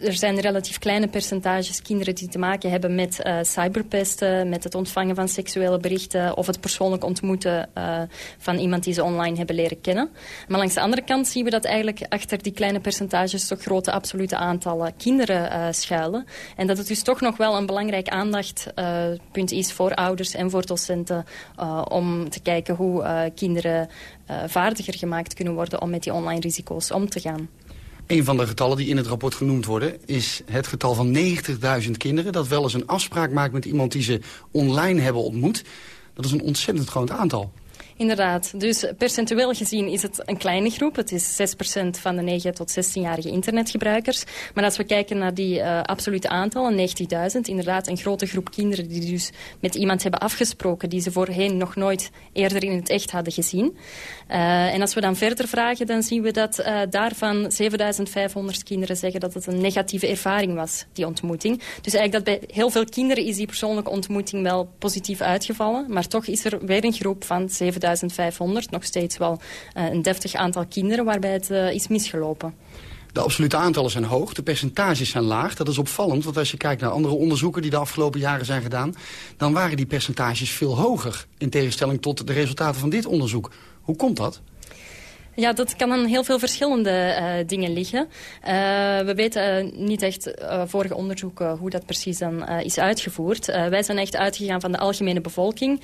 S36: er zijn relatief kleine percentages kinderen die te maken hebben met uh, cyberpesten, met het ontvangen van seksuele berichten of het persoonlijk ontmoeten uh, van iemand die ze online hebben leren kennen. Maar langs de andere kant zien we dat eigenlijk achter die kleine percentages toch grote absolute aantallen kinderen uh, schuilen. En dat het dus toch nog wel een belangrijk aandachtpunt is voor ouders en voor docenten om te kijken hoe kinderen vaardiger gemaakt kunnen worden om met die online risico's om te gaan.
S37: Een van de getallen die in het rapport genoemd worden... is het getal van 90.000 kinderen... dat wel eens een afspraak maakt met iemand die ze online hebben ontmoet. Dat is een ontzettend groot aantal.
S36: Inderdaad. Dus percentueel gezien is het een kleine groep. Het is 6% van de 9 tot 16-jarige internetgebruikers. Maar als we kijken naar die uh, absolute aantallen, 90.000... inderdaad een grote groep kinderen die dus met iemand hebben afgesproken... die ze voorheen nog nooit eerder in het echt hadden gezien. Uh, en als we dan verder vragen, dan zien we dat uh, daarvan 7500 kinderen zeggen... dat het een negatieve ervaring was, die ontmoeting. Dus eigenlijk dat bij heel veel kinderen is die persoonlijke ontmoeting wel positief uitgevallen. Maar toch is er weer een groep van 7000 1500. Nog steeds wel uh, een deftig aantal kinderen waarbij het is misgelopen.
S37: De absolute aantallen zijn hoog, de percentages zijn laag. Dat is opvallend, want als je kijkt naar andere onderzoeken... die de afgelopen jaren zijn gedaan... dan waren die percentages veel hoger... in tegenstelling tot de resultaten van dit onderzoek. Hoe komt dat?
S36: Ja, dat kan aan heel veel verschillende uh, dingen liggen. Uh, we weten uh, niet echt vorige onderzoeken hoe dat precies dan is uitgevoerd. wij zijn echt uitgegaan van de algemene bevolking.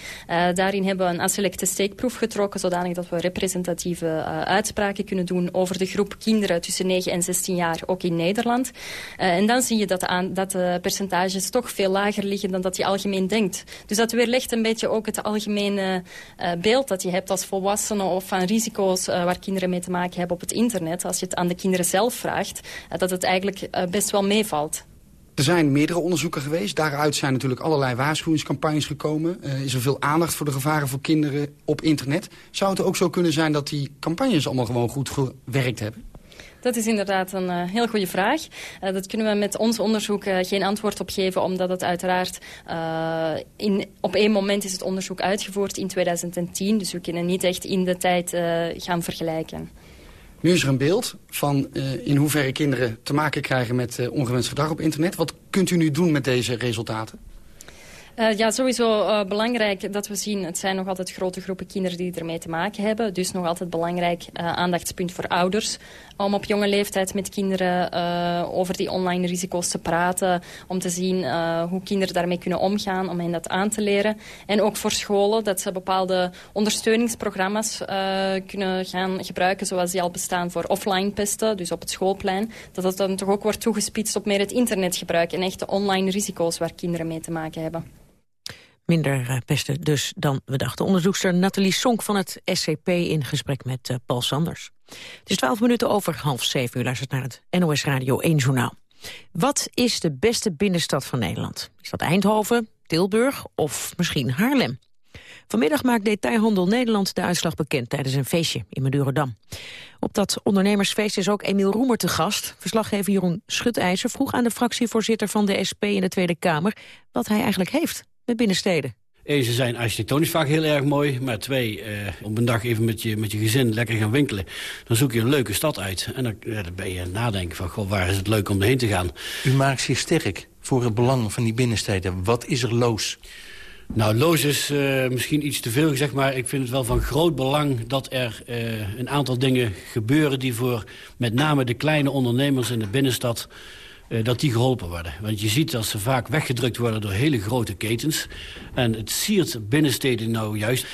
S36: daarin hebben we een aselecte steekproef getrokken... zodanig dat we representatieve uitspraken kunnen doen... over de groep kinderen tussen 9 en 16 jaar, ook in Nederland. en dan zie je dat de, aan, dat de percentages toch veel lager liggen... dan dat je algemeen denkt. Dus dat weerlegt een beetje ook het algemene beeld dat je hebt als volwassene... of van risico's waar kinderen mee te maken hebben op het internet... als je het aan de kinderen zelf vraagt, eh, dat het eigenlijk eh, best wel meevalt.
S37: Er zijn meerdere onderzoeken geweest. Daaruit zijn natuurlijk allerlei waarschuwingscampagnes gekomen. Uh, is er veel aandacht voor de gevaren voor kinderen op internet. Zou het ook zo kunnen zijn dat die campagnes allemaal gewoon goed gewerkt hebben?
S36: Dat is inderdaad een uh, heel goede vraag. Uh, dat kunnen we met ons onderzoek uh, geen antwoord op geven, omdat het uiteraard in, op één moment is het onderzoek uitgevoerd in 2010. Dus we kunnen niet echt in de tijd gaan vergelijken.
S37: Nu is er een beeld van in hoeverre kinderen te maken krijgen met ongewenst gedrag op internet. Wat kunt u nu doen met deze resultaten?
S36: Uh, ja, sowieso uh, belangrijk dat we zien... het zijn nog altijd grote groepen kinderen die ermee te maken hebben. Dus nog altijd belangrijk uh, aandachtspunt voor ouders... om op jonge leeftijd met kinderen over die online risico's te praten... om te zien hoe kinderen daarmee kunnen omgaan, om hen dat aan te leren. En ook voor scholen, dat ze bepaalde ondersteuningsprogramma's kunnen gaan gebruiken... zoals die al bestaan voor offline pesten, dus op het schoolplein. Dat dat dan toch ook wordt toegespitst op meer het internetgebruik... en echte online risico's waar kinderen mee te maken hebben.
S4: Minder eh, pesten dus dan we dachten. Onderzoekster Nathalie Sonk van het SCP in gesprek met uh, Paul Sanders. Het is twaalf minuten over half zeven. U luistert naar het NOS Radio 1 Journaal. Wat is de beste binnenstad van Nederland? Is dat Eindhoven, Tilburg of misschien Haarlem? Vanmiddag maakt Detailhandel Nederland de uitslag bekend tijdens een feestje in Madurodam. Op dat ondernemersfeest is ook Emiel Roemer te gast. Verslaggever Jeroen Schutijzer vroeg aan de fractievoorzitter van de SP in de Tweede Kamer wat hij eigenlijk heeft met binnensteden.
S38: Eén, ze zijn architectonisch vaak heel erg mooi. Maar twee, uh, op een dag even met je, met je gezin lekker gaan winkelen. Dan zoek je een leuke stad uit. En dan, ja, dan ben je nadenken van, goh, waar is het leuk om heen te gaan.
S39: U maakt zich sterk voor het belang van die binnensteden. Wat is er loos?
S38: Nou, loos is uh, misschien iets te veel gezegd, maar ik vind het wel van groot belang... dat er uh, een aantal dingen gebeuren die voor met name de kleine ondernemers in de binnenstad uh, dat die geholpen worden. Want je ziet dat ze vaak weggedrukt worden door hele grote ketens. En het siert binnensteden nou juist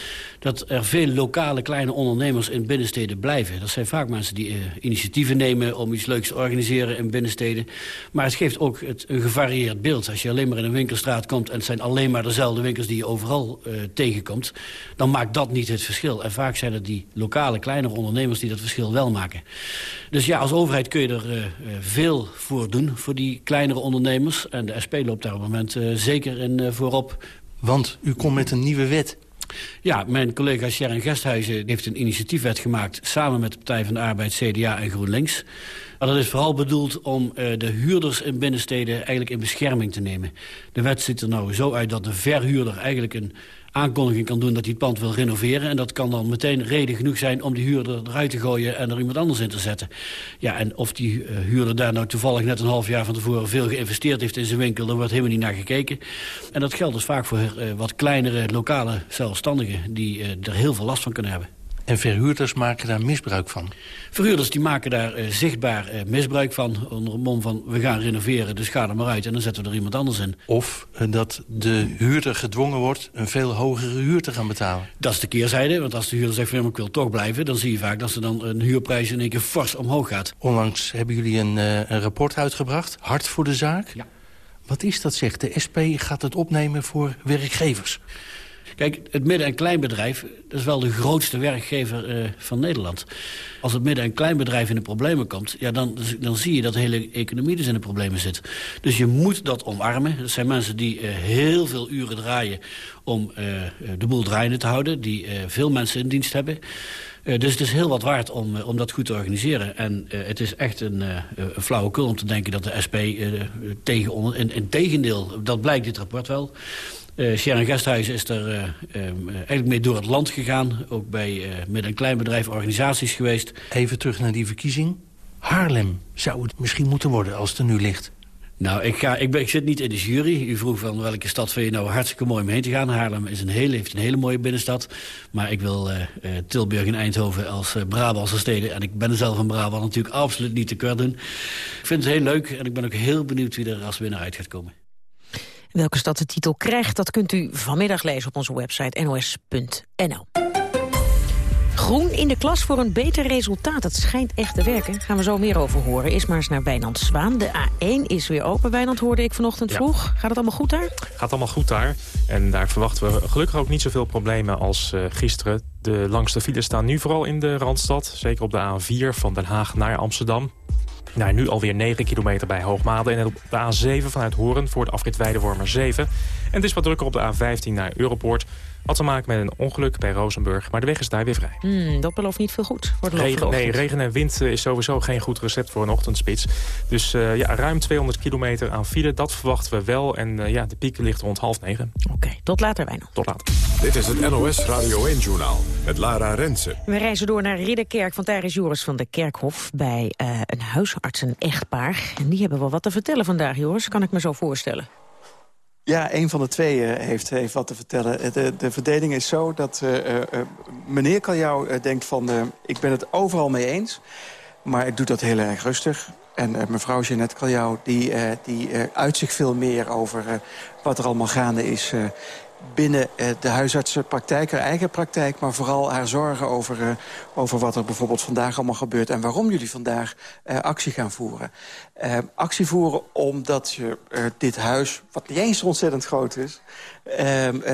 S38: dat er veel lokale kleine ondernemers in binnensteden blijven. Dat zijn vaak mensen die uh, initiatieven nemen om iets leuks te organiseren in binnensteden. Maar het geeft ook het, een gevarieerd beeld. Als je alleen maar in een winkelstraat komt en het zijn alleen maar dezelfde winkels die je overal uh, tegenkomt, dan maakt dat niet het verschil. En vaak zijn het die lokale kleinere ondernemers die dat verschil wel maken. Dus ja, als overheid kun je er uh, veel voor doen voor die kleinere ondernemers. En de SP loopt daar op het moment zeker in voorop.
S39: Want u komt met een nieuwe wet.
S38: Ja, mijn collega Sharon Gesthuizen heeft een initiatiefwet gemaakt... samen met de Partij van de Arbeid, CDA en GroenLinks. Dat is vooral bedoeld om uh, de huurders in binnensteden eigenlijk in bescherming te nemen. De wet ziet er nou zo uit dat de verhuurder eigenlijk een aankondiging kan doen dat hij het pand wil renoveren. En dat kan dan meteen reden genoeg zijn om die huurder eruit te gooien en er iemand anders in te zetten. Ja, en of die uh, huurder daar nou toevallig net een half jaar van tevoren veel geïnvesteerd heeft in zijn winkel, daar wordt helemaal niet naar gekeken. En dat geldt dus vaak voor uh, wat kleinere lokale zelfstandigen die uh, er heel veel last van kunnen hebben.
S37: En verhuurders maken daar misbruik van?
S38: Verhuurders die maken daar uh, zichtbaar uh, misbruik van. Onder het mom van, we gaan renoveren, dus ga er maar uit. En dan zetten we er iemand anders in.
S37: Of uh, dat de huurder gedwongen wordt een veel hogere huur te gaan betalen.
S38: Dat is de keerzijde, want als de huurder zegt... van, ik wil toch blijven, dan zie je vaak dat ze dan een huurprijs in één keer fors omhoog gaat.
S37: Onlangs hebben jullie een, een rapport uitgebracht, Hart voor de Zaak.
S38: Ja.
S37: Wat is dat, zegt de SP, gaat het opnemen voor werkgevers?
S38: Kijk, het midden- en kleinbedrijf dat is wel de grootste werkgever uh, van Nederland. Als het midden- en kleinbedrijf in de problemen komt... Ja, dan, dan zie je dat de hele economie dus in de problemen zit. Dus je moet dat omarmen. Dat zijn mensen die uh, heel veel uren draaien om uh, de boel draaiende te houden. Die veel mensen in dienst hebben. Uh, dus het is heel wat waard om, uh, om dat goed te organiseren. En uh, het is echt een, een flauwekul om te denken dat de SP tegen... In, in tegendeel, dat blijkt dit rapport wel... Uh, Sharon Gesthuis is er uh, um, eigenlijk mee door het land gegaan. Ook bij uh, midden- en kleinbedrijf, organisaties geweest.
S37: Even terug naar die verkiezing. Haarlem zou het misschien moeten worden als het er nu ligt.
S38: Nou, ik, ga, ik, ben, ik zit niet in de jury. U vroeg van welke stad vind je nou hartstikke mooi om heen te gaan. Haarlem is een hele, heeft een hele mooie binnenstad. Maar ik wil uh, Tilburg en Eindhoven als uh, Brabantse steden... en ik ben er zelf van Brabant natuurlijk absoluut niet te kort doen. Ik vind het heel leuk en ik ben ook heel benieuwd wie er als winnaar uit gaat komen.
S4: Welke stad de titel krijgt, dat kunt u vanmiddag lezen op onze website nos.nl. Groen in de klas voor een beter resultaat. Het schijnt echt te werken. Gaan we zo meer over horen. Eerst maar eens naar Wijnand Zwaan. De A1 is weer open. Wijnand hoorde ik vanochtend vroeg. Gaat het allemaal goed daar?
S26: Gaat allemaal goed daar. En daar verwachten we gelukkig ook niet zoveel problemen als uh, gisteren. De langste files staan nu vooral in de Randstad. Zeker op de A4 van Den Haag naar Amsterdam. Nou, nu alweer 9 kilometer bij Hoogmade. En op de A7 vanuit Horen voor de afrit Weidewormer 7. En het is wat drukker op de A15 naar Europoort. Had te maken met een ongeluk bij Rozenburg, maar de weg is daar weer vrij.
S4: Mm, dat belooft niet veel goed. Voor de
S26: regen, nee, regen en wind is sowieso geen goed recept voor een ochtendspits. Dus uh, ja, ruim 200 kilometer aan file, dat verwachten we wel. En uh, ja, de piek ligt rond half negen.
S4: Oké, okay, tot later Wijnand.
S26: Tot later.
S3: Dit is het NOS Radio 1-journaal met Lara Rensen.
S4: We reizen door naar Ridderkerk, want daar is Joris van de Kerkhof... bij uh, een huisartsen-echtpaar. En die hebben wel wat te vertellen vandaag, Joris, kan ik me zo voorstellen.
S16: Ja, een van de twee uh, heeft, heeft wat te vertellen. De, de verdeling is zo dat uh, meneer Kaljou denkt van... ik ben het overal mee eens, maar ik doe dat heel erg rustig. En mevrouw Jeannette Kaljou die, die uit zich veel meer over wat er allemaal gaande is binnen de huisartsenpraktijk, haar eigen praktijk... maar vooral haar zorgen over, uh, over wat er bijvoorbeeld vandaag allemaal gebeurt... en waarom jullie vandaag uh, actie gaan voeren. Actie voeren omdat je dit huis, wat niet eens ontzettend groot is...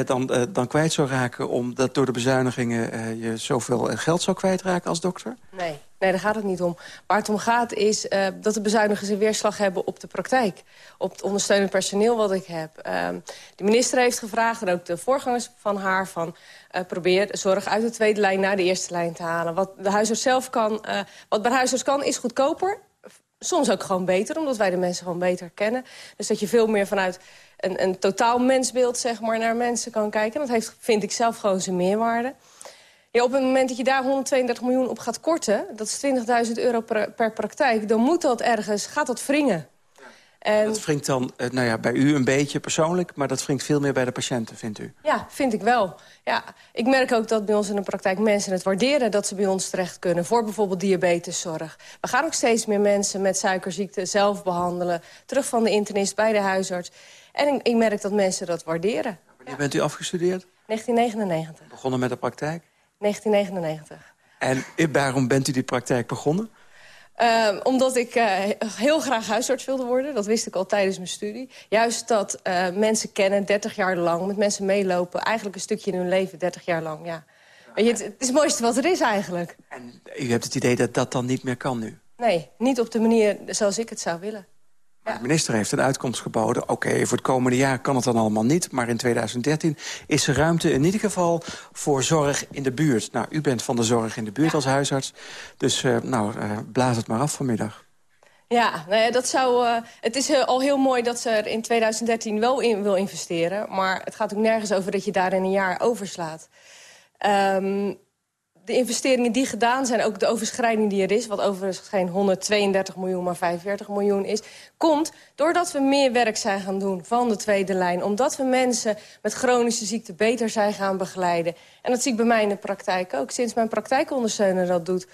S16: dan, dan kwijt zou raken omdat door de bezuinigingen... je zoveel geld zou kwijtraken als dokter?
S40: Nee. Nee, daar gaat het niet om. Waar het om gaat is uh, dat de bezuinigers een weerslag hebben op de praktijk. Op het ondersteunend personeel wat ik heb. Uh, de minister heeft gevraagd, en ook de voorgangers van haar... van uh, probeer zorg uit de tweede lijn naar de eerste lijn te halen. Wat de huisarts zelf kan, wat bij huisarts kan, is goedkoper. Soms ook gewoon beter, omdat wij de mensen gewoon beter kennen. Dus dat je veel meer vanuit een, een totaal mensbeeld zeg maar, naar mensen kan kijken. Dat heeft, vind ik zelf gewoon zijn meerwaarde. Ja, op het moment dat je daar 132 miljoen op gaat korten... dat is 20.000 euro per, per, praktijk, dan moet dat ergens, gaat dat wringen.
S16: En... Dat wringt dan nou ja, bij u een beetje persoonlijk... maar dat wringt veel meer bij de patiënten, vindt u?
S40: Ja, vind ik wel. Ja, ik merk ook dat bij ons in de praktijk mensen het waarderen... dat ze bij ons terecht kunnen voor bijvoorbeeld diabeteszorg. We gaan ook steeds meer mensen met suikerziekte zelf behandelen. Terug van de internist bij de huisarts. En ik, ik merk dat mensen dat waarderen.
S16: Wanneer ja. bent u afgestudeerd?
S40: 1999.
S16: Begonnen met de praktijk?
S40: 1999.
S16: En waarom bent u die praktijk begonnen?
S40: Uh, omdat ik uh, heel graag huisarts wilde worden. Dat wist ik al tijdens mijn studie. Juist dat uh, mensen kennen, 30 jaar lang, met mensen meelopen. Eigenlijk een stukje in hun leven, 30 jaar lang, ja. Weet je, het, het is het mooiste wat er is eigenlijk.
S16: En u hebt het idee dat dat dan niet meer kan nu?
S40: Nee, niet op de manier zoals ik het zou willen.
S16: Ja. De minister heeft een uitkomst geboden. Oké, okay, voor het komende jaar kan het dan allemaal niet. Maar in 2013 is er ruimte in ieder geval voor zorg in de buurt. Nou, u bent van de zorg in de buurt ja. als huisarts. Dus uh, nou, uh, blaas het maar af vanmiddag.
S40: Ja, nou ja, dat zou, uh, het is uh, al heel mooi dat ze er in 2013 wel in wil investeren. Maar het gaat ook nergens over dat je daar in een jaar overslaat. Um, de investeringen die gedaan zijn, ook de overschrijding die er is... wat overigens geen 132 miljoen, maar 45 miljoen is... komt doordat we meer werk zijn gaan doen van de tweede lijn. Omdat we mensen met chronische ziekte beter zijn gaan begeleiden. En dat zie ik bij mij in de praktijk ook. Sinds mijn praktijkondersteuner dat doet...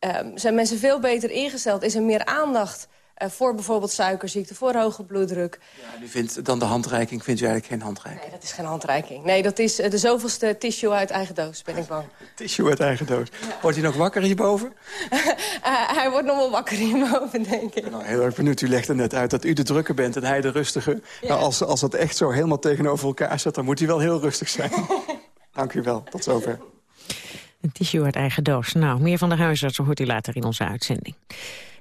S40: Um, zijn mensen veel beter ingesteld. Is er meer aandacht voor bijvoorbeeld suikerziekte, voor hoge bloeddruk.
S41: Ja, u vindt dan de handreiking, vindt u eigenlijk geen handreiking?
S40: Nee, dat is geen handreiking. Nee, dat is uh, de zoveelste tissue uit eigen doos, ben ik bang.
S41: tissue uit eigen doos. Ja. Wordt hij nog wakker hierboven?
S40: uh, hij wordt nog wel wakker hierboven, denk ik.
S41: Nou, heel erg benieuwd. U legde net uit dat u de drukke bent en hij de rustige. Ja. Nou, als, als dat echt zo helemaal tegenover elkaar staat... dan moet hij wel heel rustig zijn. Dank u wel. Tot zover.
S4: Een tissue uit eigen doos. Nou, meer van de huisartsen hoort u later in onze uitzending.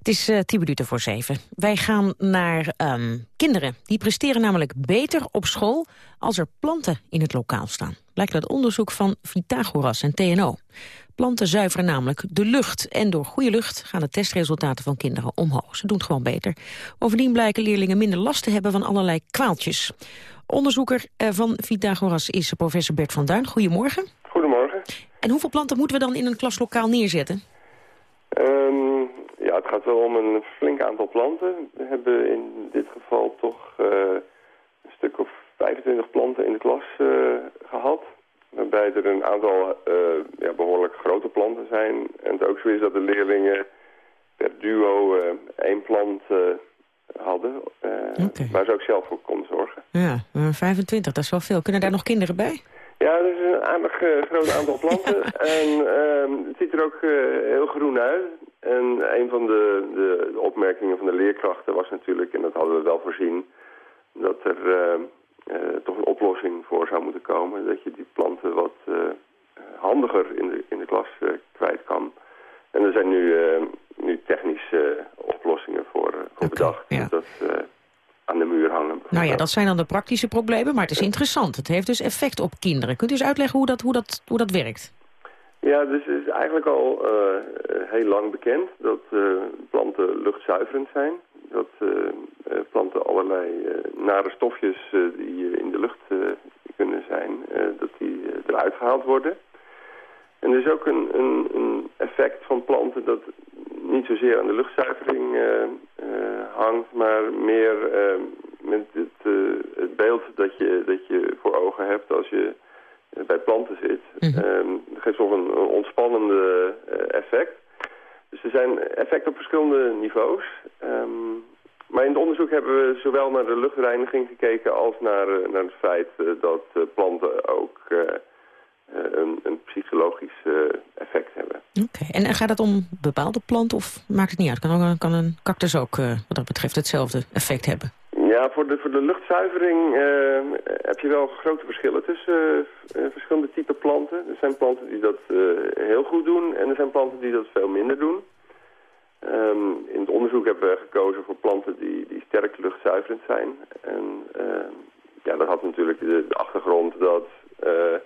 S4: Het is uh, tien minuten voor zeven. Wij gaan naar um, kinderen. Die presteren namelijk beter op school als er planten in het lokaal staan. Blijkt uit onderzoek van Vitagoras en TNO. Planten zuiveren namelijk de lucht. En door goede lucht gaan de testresultaten van kinderen omhoog. Ze doen het gewoon beter. Bovendien blijken leerlingen minder last te hebben van allerlei kwaaltjes. Onderzoeker uh, van Vitagoras is professor Bert van Duin. Goedemorgen.
S42: Goedemorgen.
S4: En hoeveel planten moeten we dan in een klaslokaal neerzetten?
S42: Um, ja, het gaat wel om een flink aantal planten. We hebben in dit geval toch uh, een stuk of 25 planten in de klas uh, gehad. Waarbij er een aantal uh, ja, behoorlijk grote planten zijn. En het ook zo is dat de leerlingen per duo één plant hadden. Okay. Waar ze ook zelf voor konden zorgen.
S4: Ja, 25, dat is wel veel. Kunnen daar nog kinderen bij?
S42: Ja, er is een aardig uh, groot aantal planten. En uh, het ziet er ook uh, heel groen uit. En een van de, de, de, opmerkingen van de leerkrachten was natuurlijk, en dat hadden we wel voorzien, dat er toch een oplossing voor zou moeten komen. Dat je die planten wat handiger in de, in de klas kwijt kan. En er zijn nu, nu technische oplossingen voor, voor okay, bedacht. Ja. Dat, aan de muur hangen.
S4: Nou ja, dat zijn dan de praktische problemen, maar het is interessant. Het heeft dus effect op kinderen. Kunt u eens uitleggen hoe dat, hoe dat, hoe dat werkt?
S42: Ja, dus het is eigenlijk al uh, heel lang bekend dat uh, planten luchtzuiverend zijn. Dat uh, planten allerlei nare stofjes die in de lucht kunnen zijn, dat die eruit gehaald worden. En er is ook een, een, een, effect van planten dat niet zozeer aan de luchtzuivering uh, uh, hangt, maar meer uh, met het, het, beeld dat je, dat je voor ogen hebt als je bij planten zit. Mm -hmm. dat geeft toch een, een ontspannende effect. Dus er zijn effecten op verschillende niveaus. Um, maar in het onderzoek hebben we zowel naar de luchtreiniging gekeken als naar, naar het feit dat planten ook eh, een, een, psychologisch eh, effect hebben.
S4: Oké, en, en, gaat het om bepaalde planten of maakt het niet uit? Kan, ook, kan een cactus ook uh, wat dat betreft hetzelfde effect hebben?
S42: Ja, voor de, voor de luchtzuivering heb je wel grote verschillen tussen verschillende typen planten. Er zijn planten die dat heel goed doen en er zijn planten die dat veel minder doen. Um, in het onderzoek hebben we gekozen voor planten die, die sterk luchtzuiverend zijn. En ehm, ja, dat had natuurlijk de, de achtergrond dat uh,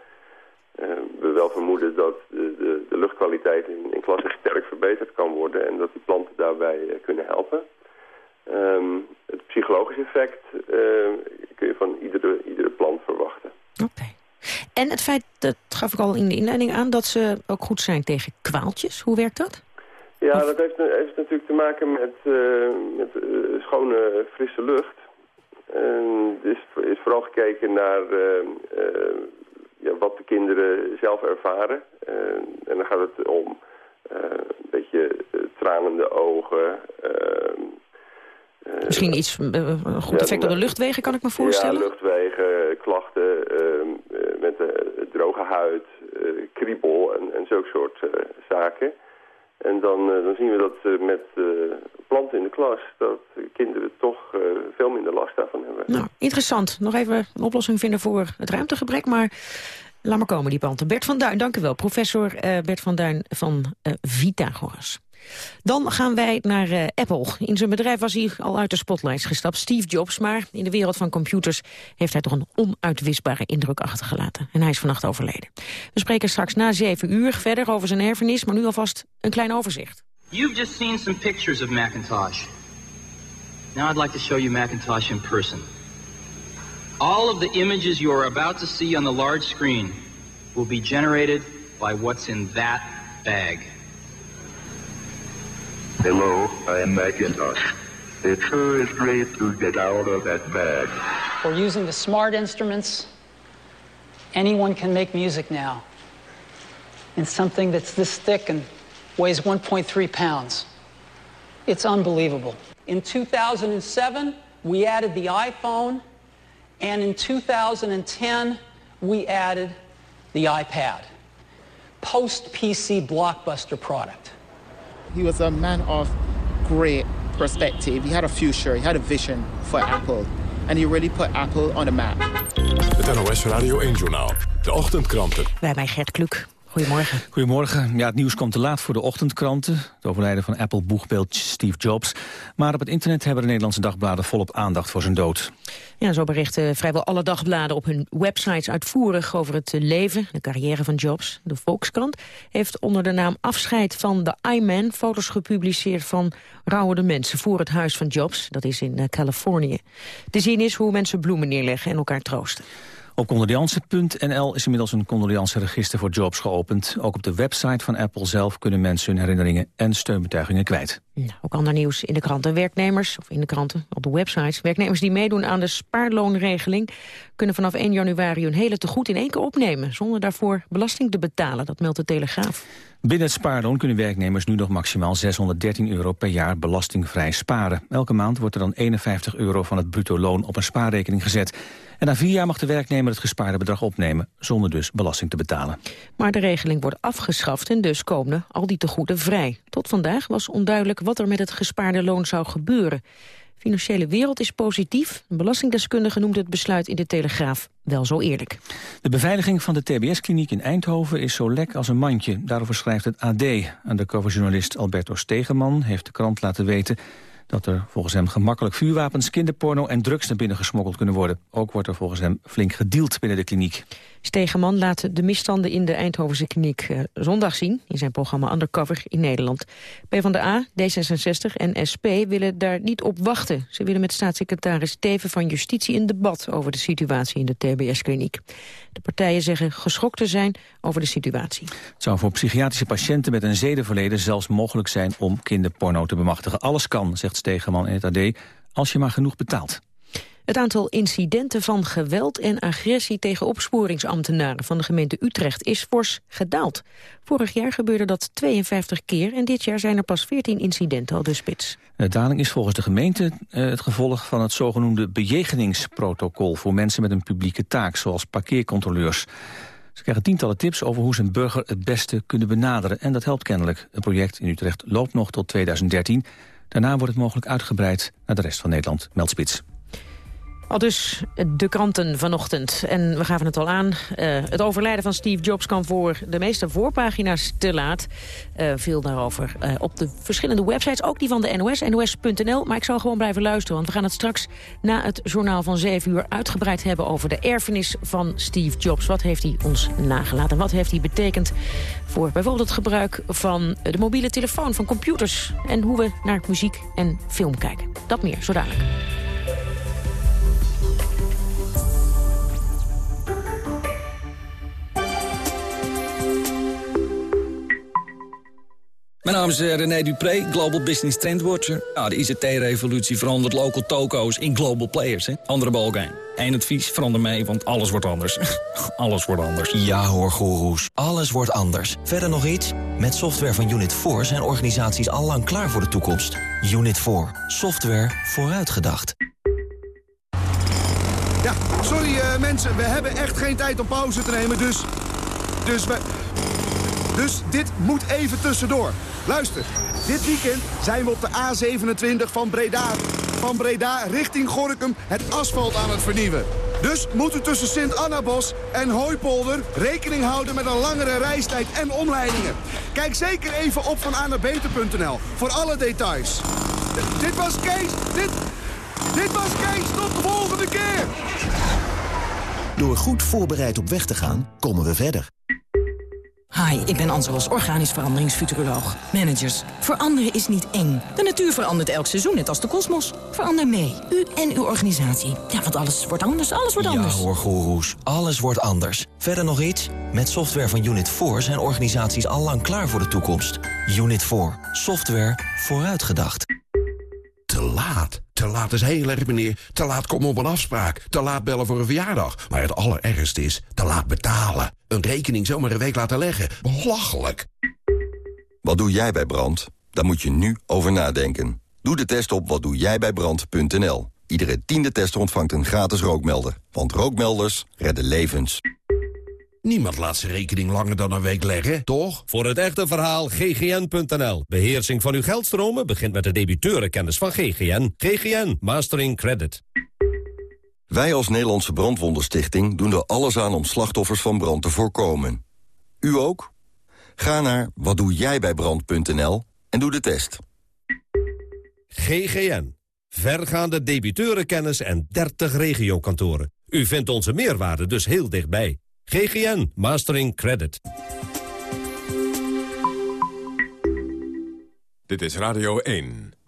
S42: we wel vermoeden dat de, de, de luchtkwaliteit in, in klassen sterk verbeterd kan worden en dat die planten daarbij uh, kunnen helpen. Um, het psychologisch effect uh, kun je van iedere, iedere plant verwachten.
S4: Oké. En het feit, dat gaf ik al in de inleiding aan, dat ze ook goed zijn tegen kwaaltjes. Hoe werkt dat?
S42: Ja, dat heeft, heeft natuurlijk te maken met, met schone, frisse lucht. er is, is vooral gekeken naar wat de kinderen zelf ervaren. Uh, en dan gaat het om uh, een beetje uh, tranende ogen.
S4: Misschien iets goed effect op de luchtwegen, kan ik me voorstellen?
S42: Ja, luchtwegen, klachten met droge huid, kriebel en, en zulke soort zaken. En dan, dan zien we dat met planten in de klas... dat kinderen toch veel minder last daarvan hebben.
S4: Nou, interessant. Nog even een oplossing vinden voor het ruimtegebrek. Maar laat maar komen, die planten. Bert van Duin, dank u wel. Professor Bert van Duin van Vitagoras. Dan gaan wij naar uh, Apple. In zijn bedrijf was hij al uit de spotlights gestapt, Steve Jobs. Maar in de wereld van computers heeft hij toch een onuitwisbare indruk achtergelaten. En hij is vannacht overleden. We spreken straks na zeven uur verder over zijn erfenis, maar nu alvast een klein overzicht.
S43: You've just seen some pictures of Macintosh. Now I'd like to show you Macintosh in person. All of the images you are about to see on the large screen will be generated by what's in that bag.
S44: Hello, I am Macintosh. It sure is great to get out of that bag.
S45: We're using the smart instruments, anyone can make music now. In something that's this thick and weighs 1.3 pounds. It's unbelievable. In 2007, we added the iPhone, and in 2010, we added the iPad. Post-PC blockbuster product.
S46: He was a man of great perspective. He had a future, he had a vision for Apple. And he really put Apple on the map.
S3: Het NOS Radio 1-journaal. De ochtendkranten.
S4: Bij mij Gert Kluk. Goedemorgen.
S47: Goedemorgen. Ja, het nieuws komt te laat voor de ochtendkranten. Het overlijden van Apple-boegbeeld Steve Jobs. Maar op het internet hebben de Nederlandse dagbladen volop aandacht voor zijn dood.
S4: Ja, zo berichten vrijwel alle dagbladen op hun websites uitvoerig over het leven, de carrière van Jobs. De Volkskrant heeft onder de naam Afscheid van de iMan foto's gepubliceerd van rouwende mensen voor het huis van Jobs. Dat is in eh, Californië. Te zien is hoe mensen bloemen neerleggen en elkaar troosten.
S47: Op condoleance.nl is inmiddels een condoleanceregister voor Jobs geopend. Ook op de website van Apple zelf kunnen mensen hun herinneringen en steunbetuigingen kwijt.
S4: Nou, ook ander nieuws in de kranten. Werknemers, of in de kranten, op de websites. Werknemers die meedoen aan de spaarloonregeling... kunnen vanaf 1 januari hun hele tegoed in één keer opnemen... zonder daarvoor belasting te betalen, dat meldt de Telegraaf.
S47: Binnen het spaarloon kunnen werknemers nu nog maximaal 613 euro per jaar belastingvrij sparen. Elke maand wordt er dan 51 euro van het bruto loon op een spaarrekening gezet. En na vier jaar mag de werknemer het gespaarde bedrag opnemen, zonder dus belasting te betalen.
S4: Maar de regeling wordt afgeschaft en dus komen al die tegoeden vrij. Tot vandaag was onduidelijk wat er met het gespaarde loon zou gebeuren. Financiële wereld is positief. Een belastingdeskundige noemt het besluit in de Telegraaf wel zo eerlijk.
S47: De beveiliging van de TBS-kliniek in Eindhoven is zo lek als een mandje. Daarover schrijft het AD. Undercoverjournalist Alberto Stegeman heeft de krant laten weten dat er volgens hem gemakkelijk vuurwapens, kinderporno en drugs naar binnen gesmokkeld kunnen worden. Ook wordt er volgens hem flink gedeeld binnen de kliniek.
S4: Stegeman laat de misstanden in de Eindhovense kliniek uh, zondag zien... in zijn programma Undercover in Nederland. PvdA, D66 en SP willen daar niet op wachten. Ze willen met staatssecretaris Teven van Justitie een debat... over de situatie in de TBS-kliniek. De partijen zeggen geschokt te zijn over de situatie.
S47: Het zou voor psychiatrische patiënten met een zedenverleden... zelfs mogelijk zijn om kinderporno te bemachtigen. Alles kan, zegt Stegeman in het AD, als je maar genoeg betaalt.
S4: Het aantal incidenten van geweld en agressie tegen opsporingsambtenaren van de gemeente Utrecht is fors gedaald. Vorig jaar gebeurde dat 52 keer en dit jaar zijn er pas 14 incidenten al de spits.
S47: De daling is volgens de gemeente eh, het gevolg van het zogenoemde bejegeningsprotocol voor mensen met een publieke taak, zoals parkeercontroleurs. Ze krijgen tientallen tips over hoe ze een burger het beste kunnen benaderen. En dat helpt kennelijk. Het project in Utrecht loopt nog tot 2013. Daarna wordt het mogelijk uitgebreid naar de rest van Nederland, meldt Spits.
S4: Al dus de kranten vanochtend. En we gaven het al aan. Uh, het overlijden van Steve Jobs kan voor de meeste voorpagina's te laat. Uh, veel daarover uh, op de verschillende websites. Ook die van de NOS, nos.nl. Maar ik zal gewoon blijven luisteren. Want we gaan het straks na het journaal van 7 uur uitgebreid hebben... over de erfenis van Steve Jobs. Wat heeft hij ons nagelaten? Wat heeft hij betekend voor bijvoorbeeld het gebruik van de mobiele telefoon... van computers en hoe we naar muziek en film kijken. Dat meer, zo dadelijk.
S48: Mijn naam is eh, René Dupré, Global Business Trend Watcher. Ja, de ICT-revolutie verandert local toko's in global players. Hè? Andere balkijn. Eén advies, verander mee, want alles wordt anders. alles wordt anders.
S49: Ja hoor, goeroes. Alles wordt anders. Verder nog iets? Met software van Unit 4 zijn organisaties allang klaar voor de toekomst. Unit 4. Software vooruitgedacht.
S50: Ja, sorry uh, mensen, we hebben echt geen tijd om pauze te nemen, dus... Dus we... Dus dit moet even tussendoor. Luister, dit weekend zijn we op de A27 van Breda, van Breda richting Gorkum het asfalt aan het vernieuwen. Dus moet u tussen Sint-Annabos en Hooipolder rekening houden met een langere reistijd en omleidingen. Kijk zeker even op van beter.nl voor alle details. Dit was Kees, dit, dit was Kees, tot de volgende keer!
S51: Door goed voorbereid op weg te gaan, komen we verder.
S52: Hi, ik ben Anselos, organisch veranderingsfuturoloog. Managers, veranderen is niet eng. De natuur verandert elk seizoen, net als de kosmos. Verander mee, u en uw organisatie. Ja, want alles wordt anders, alles wordt anders.
S49: Ja hoor, goeroes, alles wordt anders. Verder nog iets? Met software van Unit 4 zijn organisaties allang klaar voor de toekomst. Unit 4, software vooruitgedacht.
S53: Te laat. Te laat is heel erg, meneer. Te laat komen op een afspraak. Te laat bellen voor een verjaardag. Maar het allerergste is te laat betalen. Een rekening zomaar een week laten leggen. Belachelijk.
S54: Wat doe jij bij brand? Daar moet je nu over nadenken. Doe de test op watdoejijbijbrand.nl. Iedere tiende tester ontvangt een gratis rookmelder. Want rookmelders redden levens.
S53: Niemand laat zijn rekening langer dan een week leggen, toch?
S55: Voor het echte verhaal ggn.nl. Beheersing van uw geldstromen begint met de debiteurenkennis van GGN. GGN Mastering Credit.
S54: Wij als Nederlandse Brandwondenstichting doen er alles aan om slachtoffers van brand te voorkomen. U ook? Ga naar watdoejijbijbrand.nl en doe de test.
S55: GGN. Vergaande debiteurenkennis en 30 regiokantoren. U vindt onze meerwaarde dus heel dichtbij. GGN Mastering Credit.
S3: Dit is Radio 1.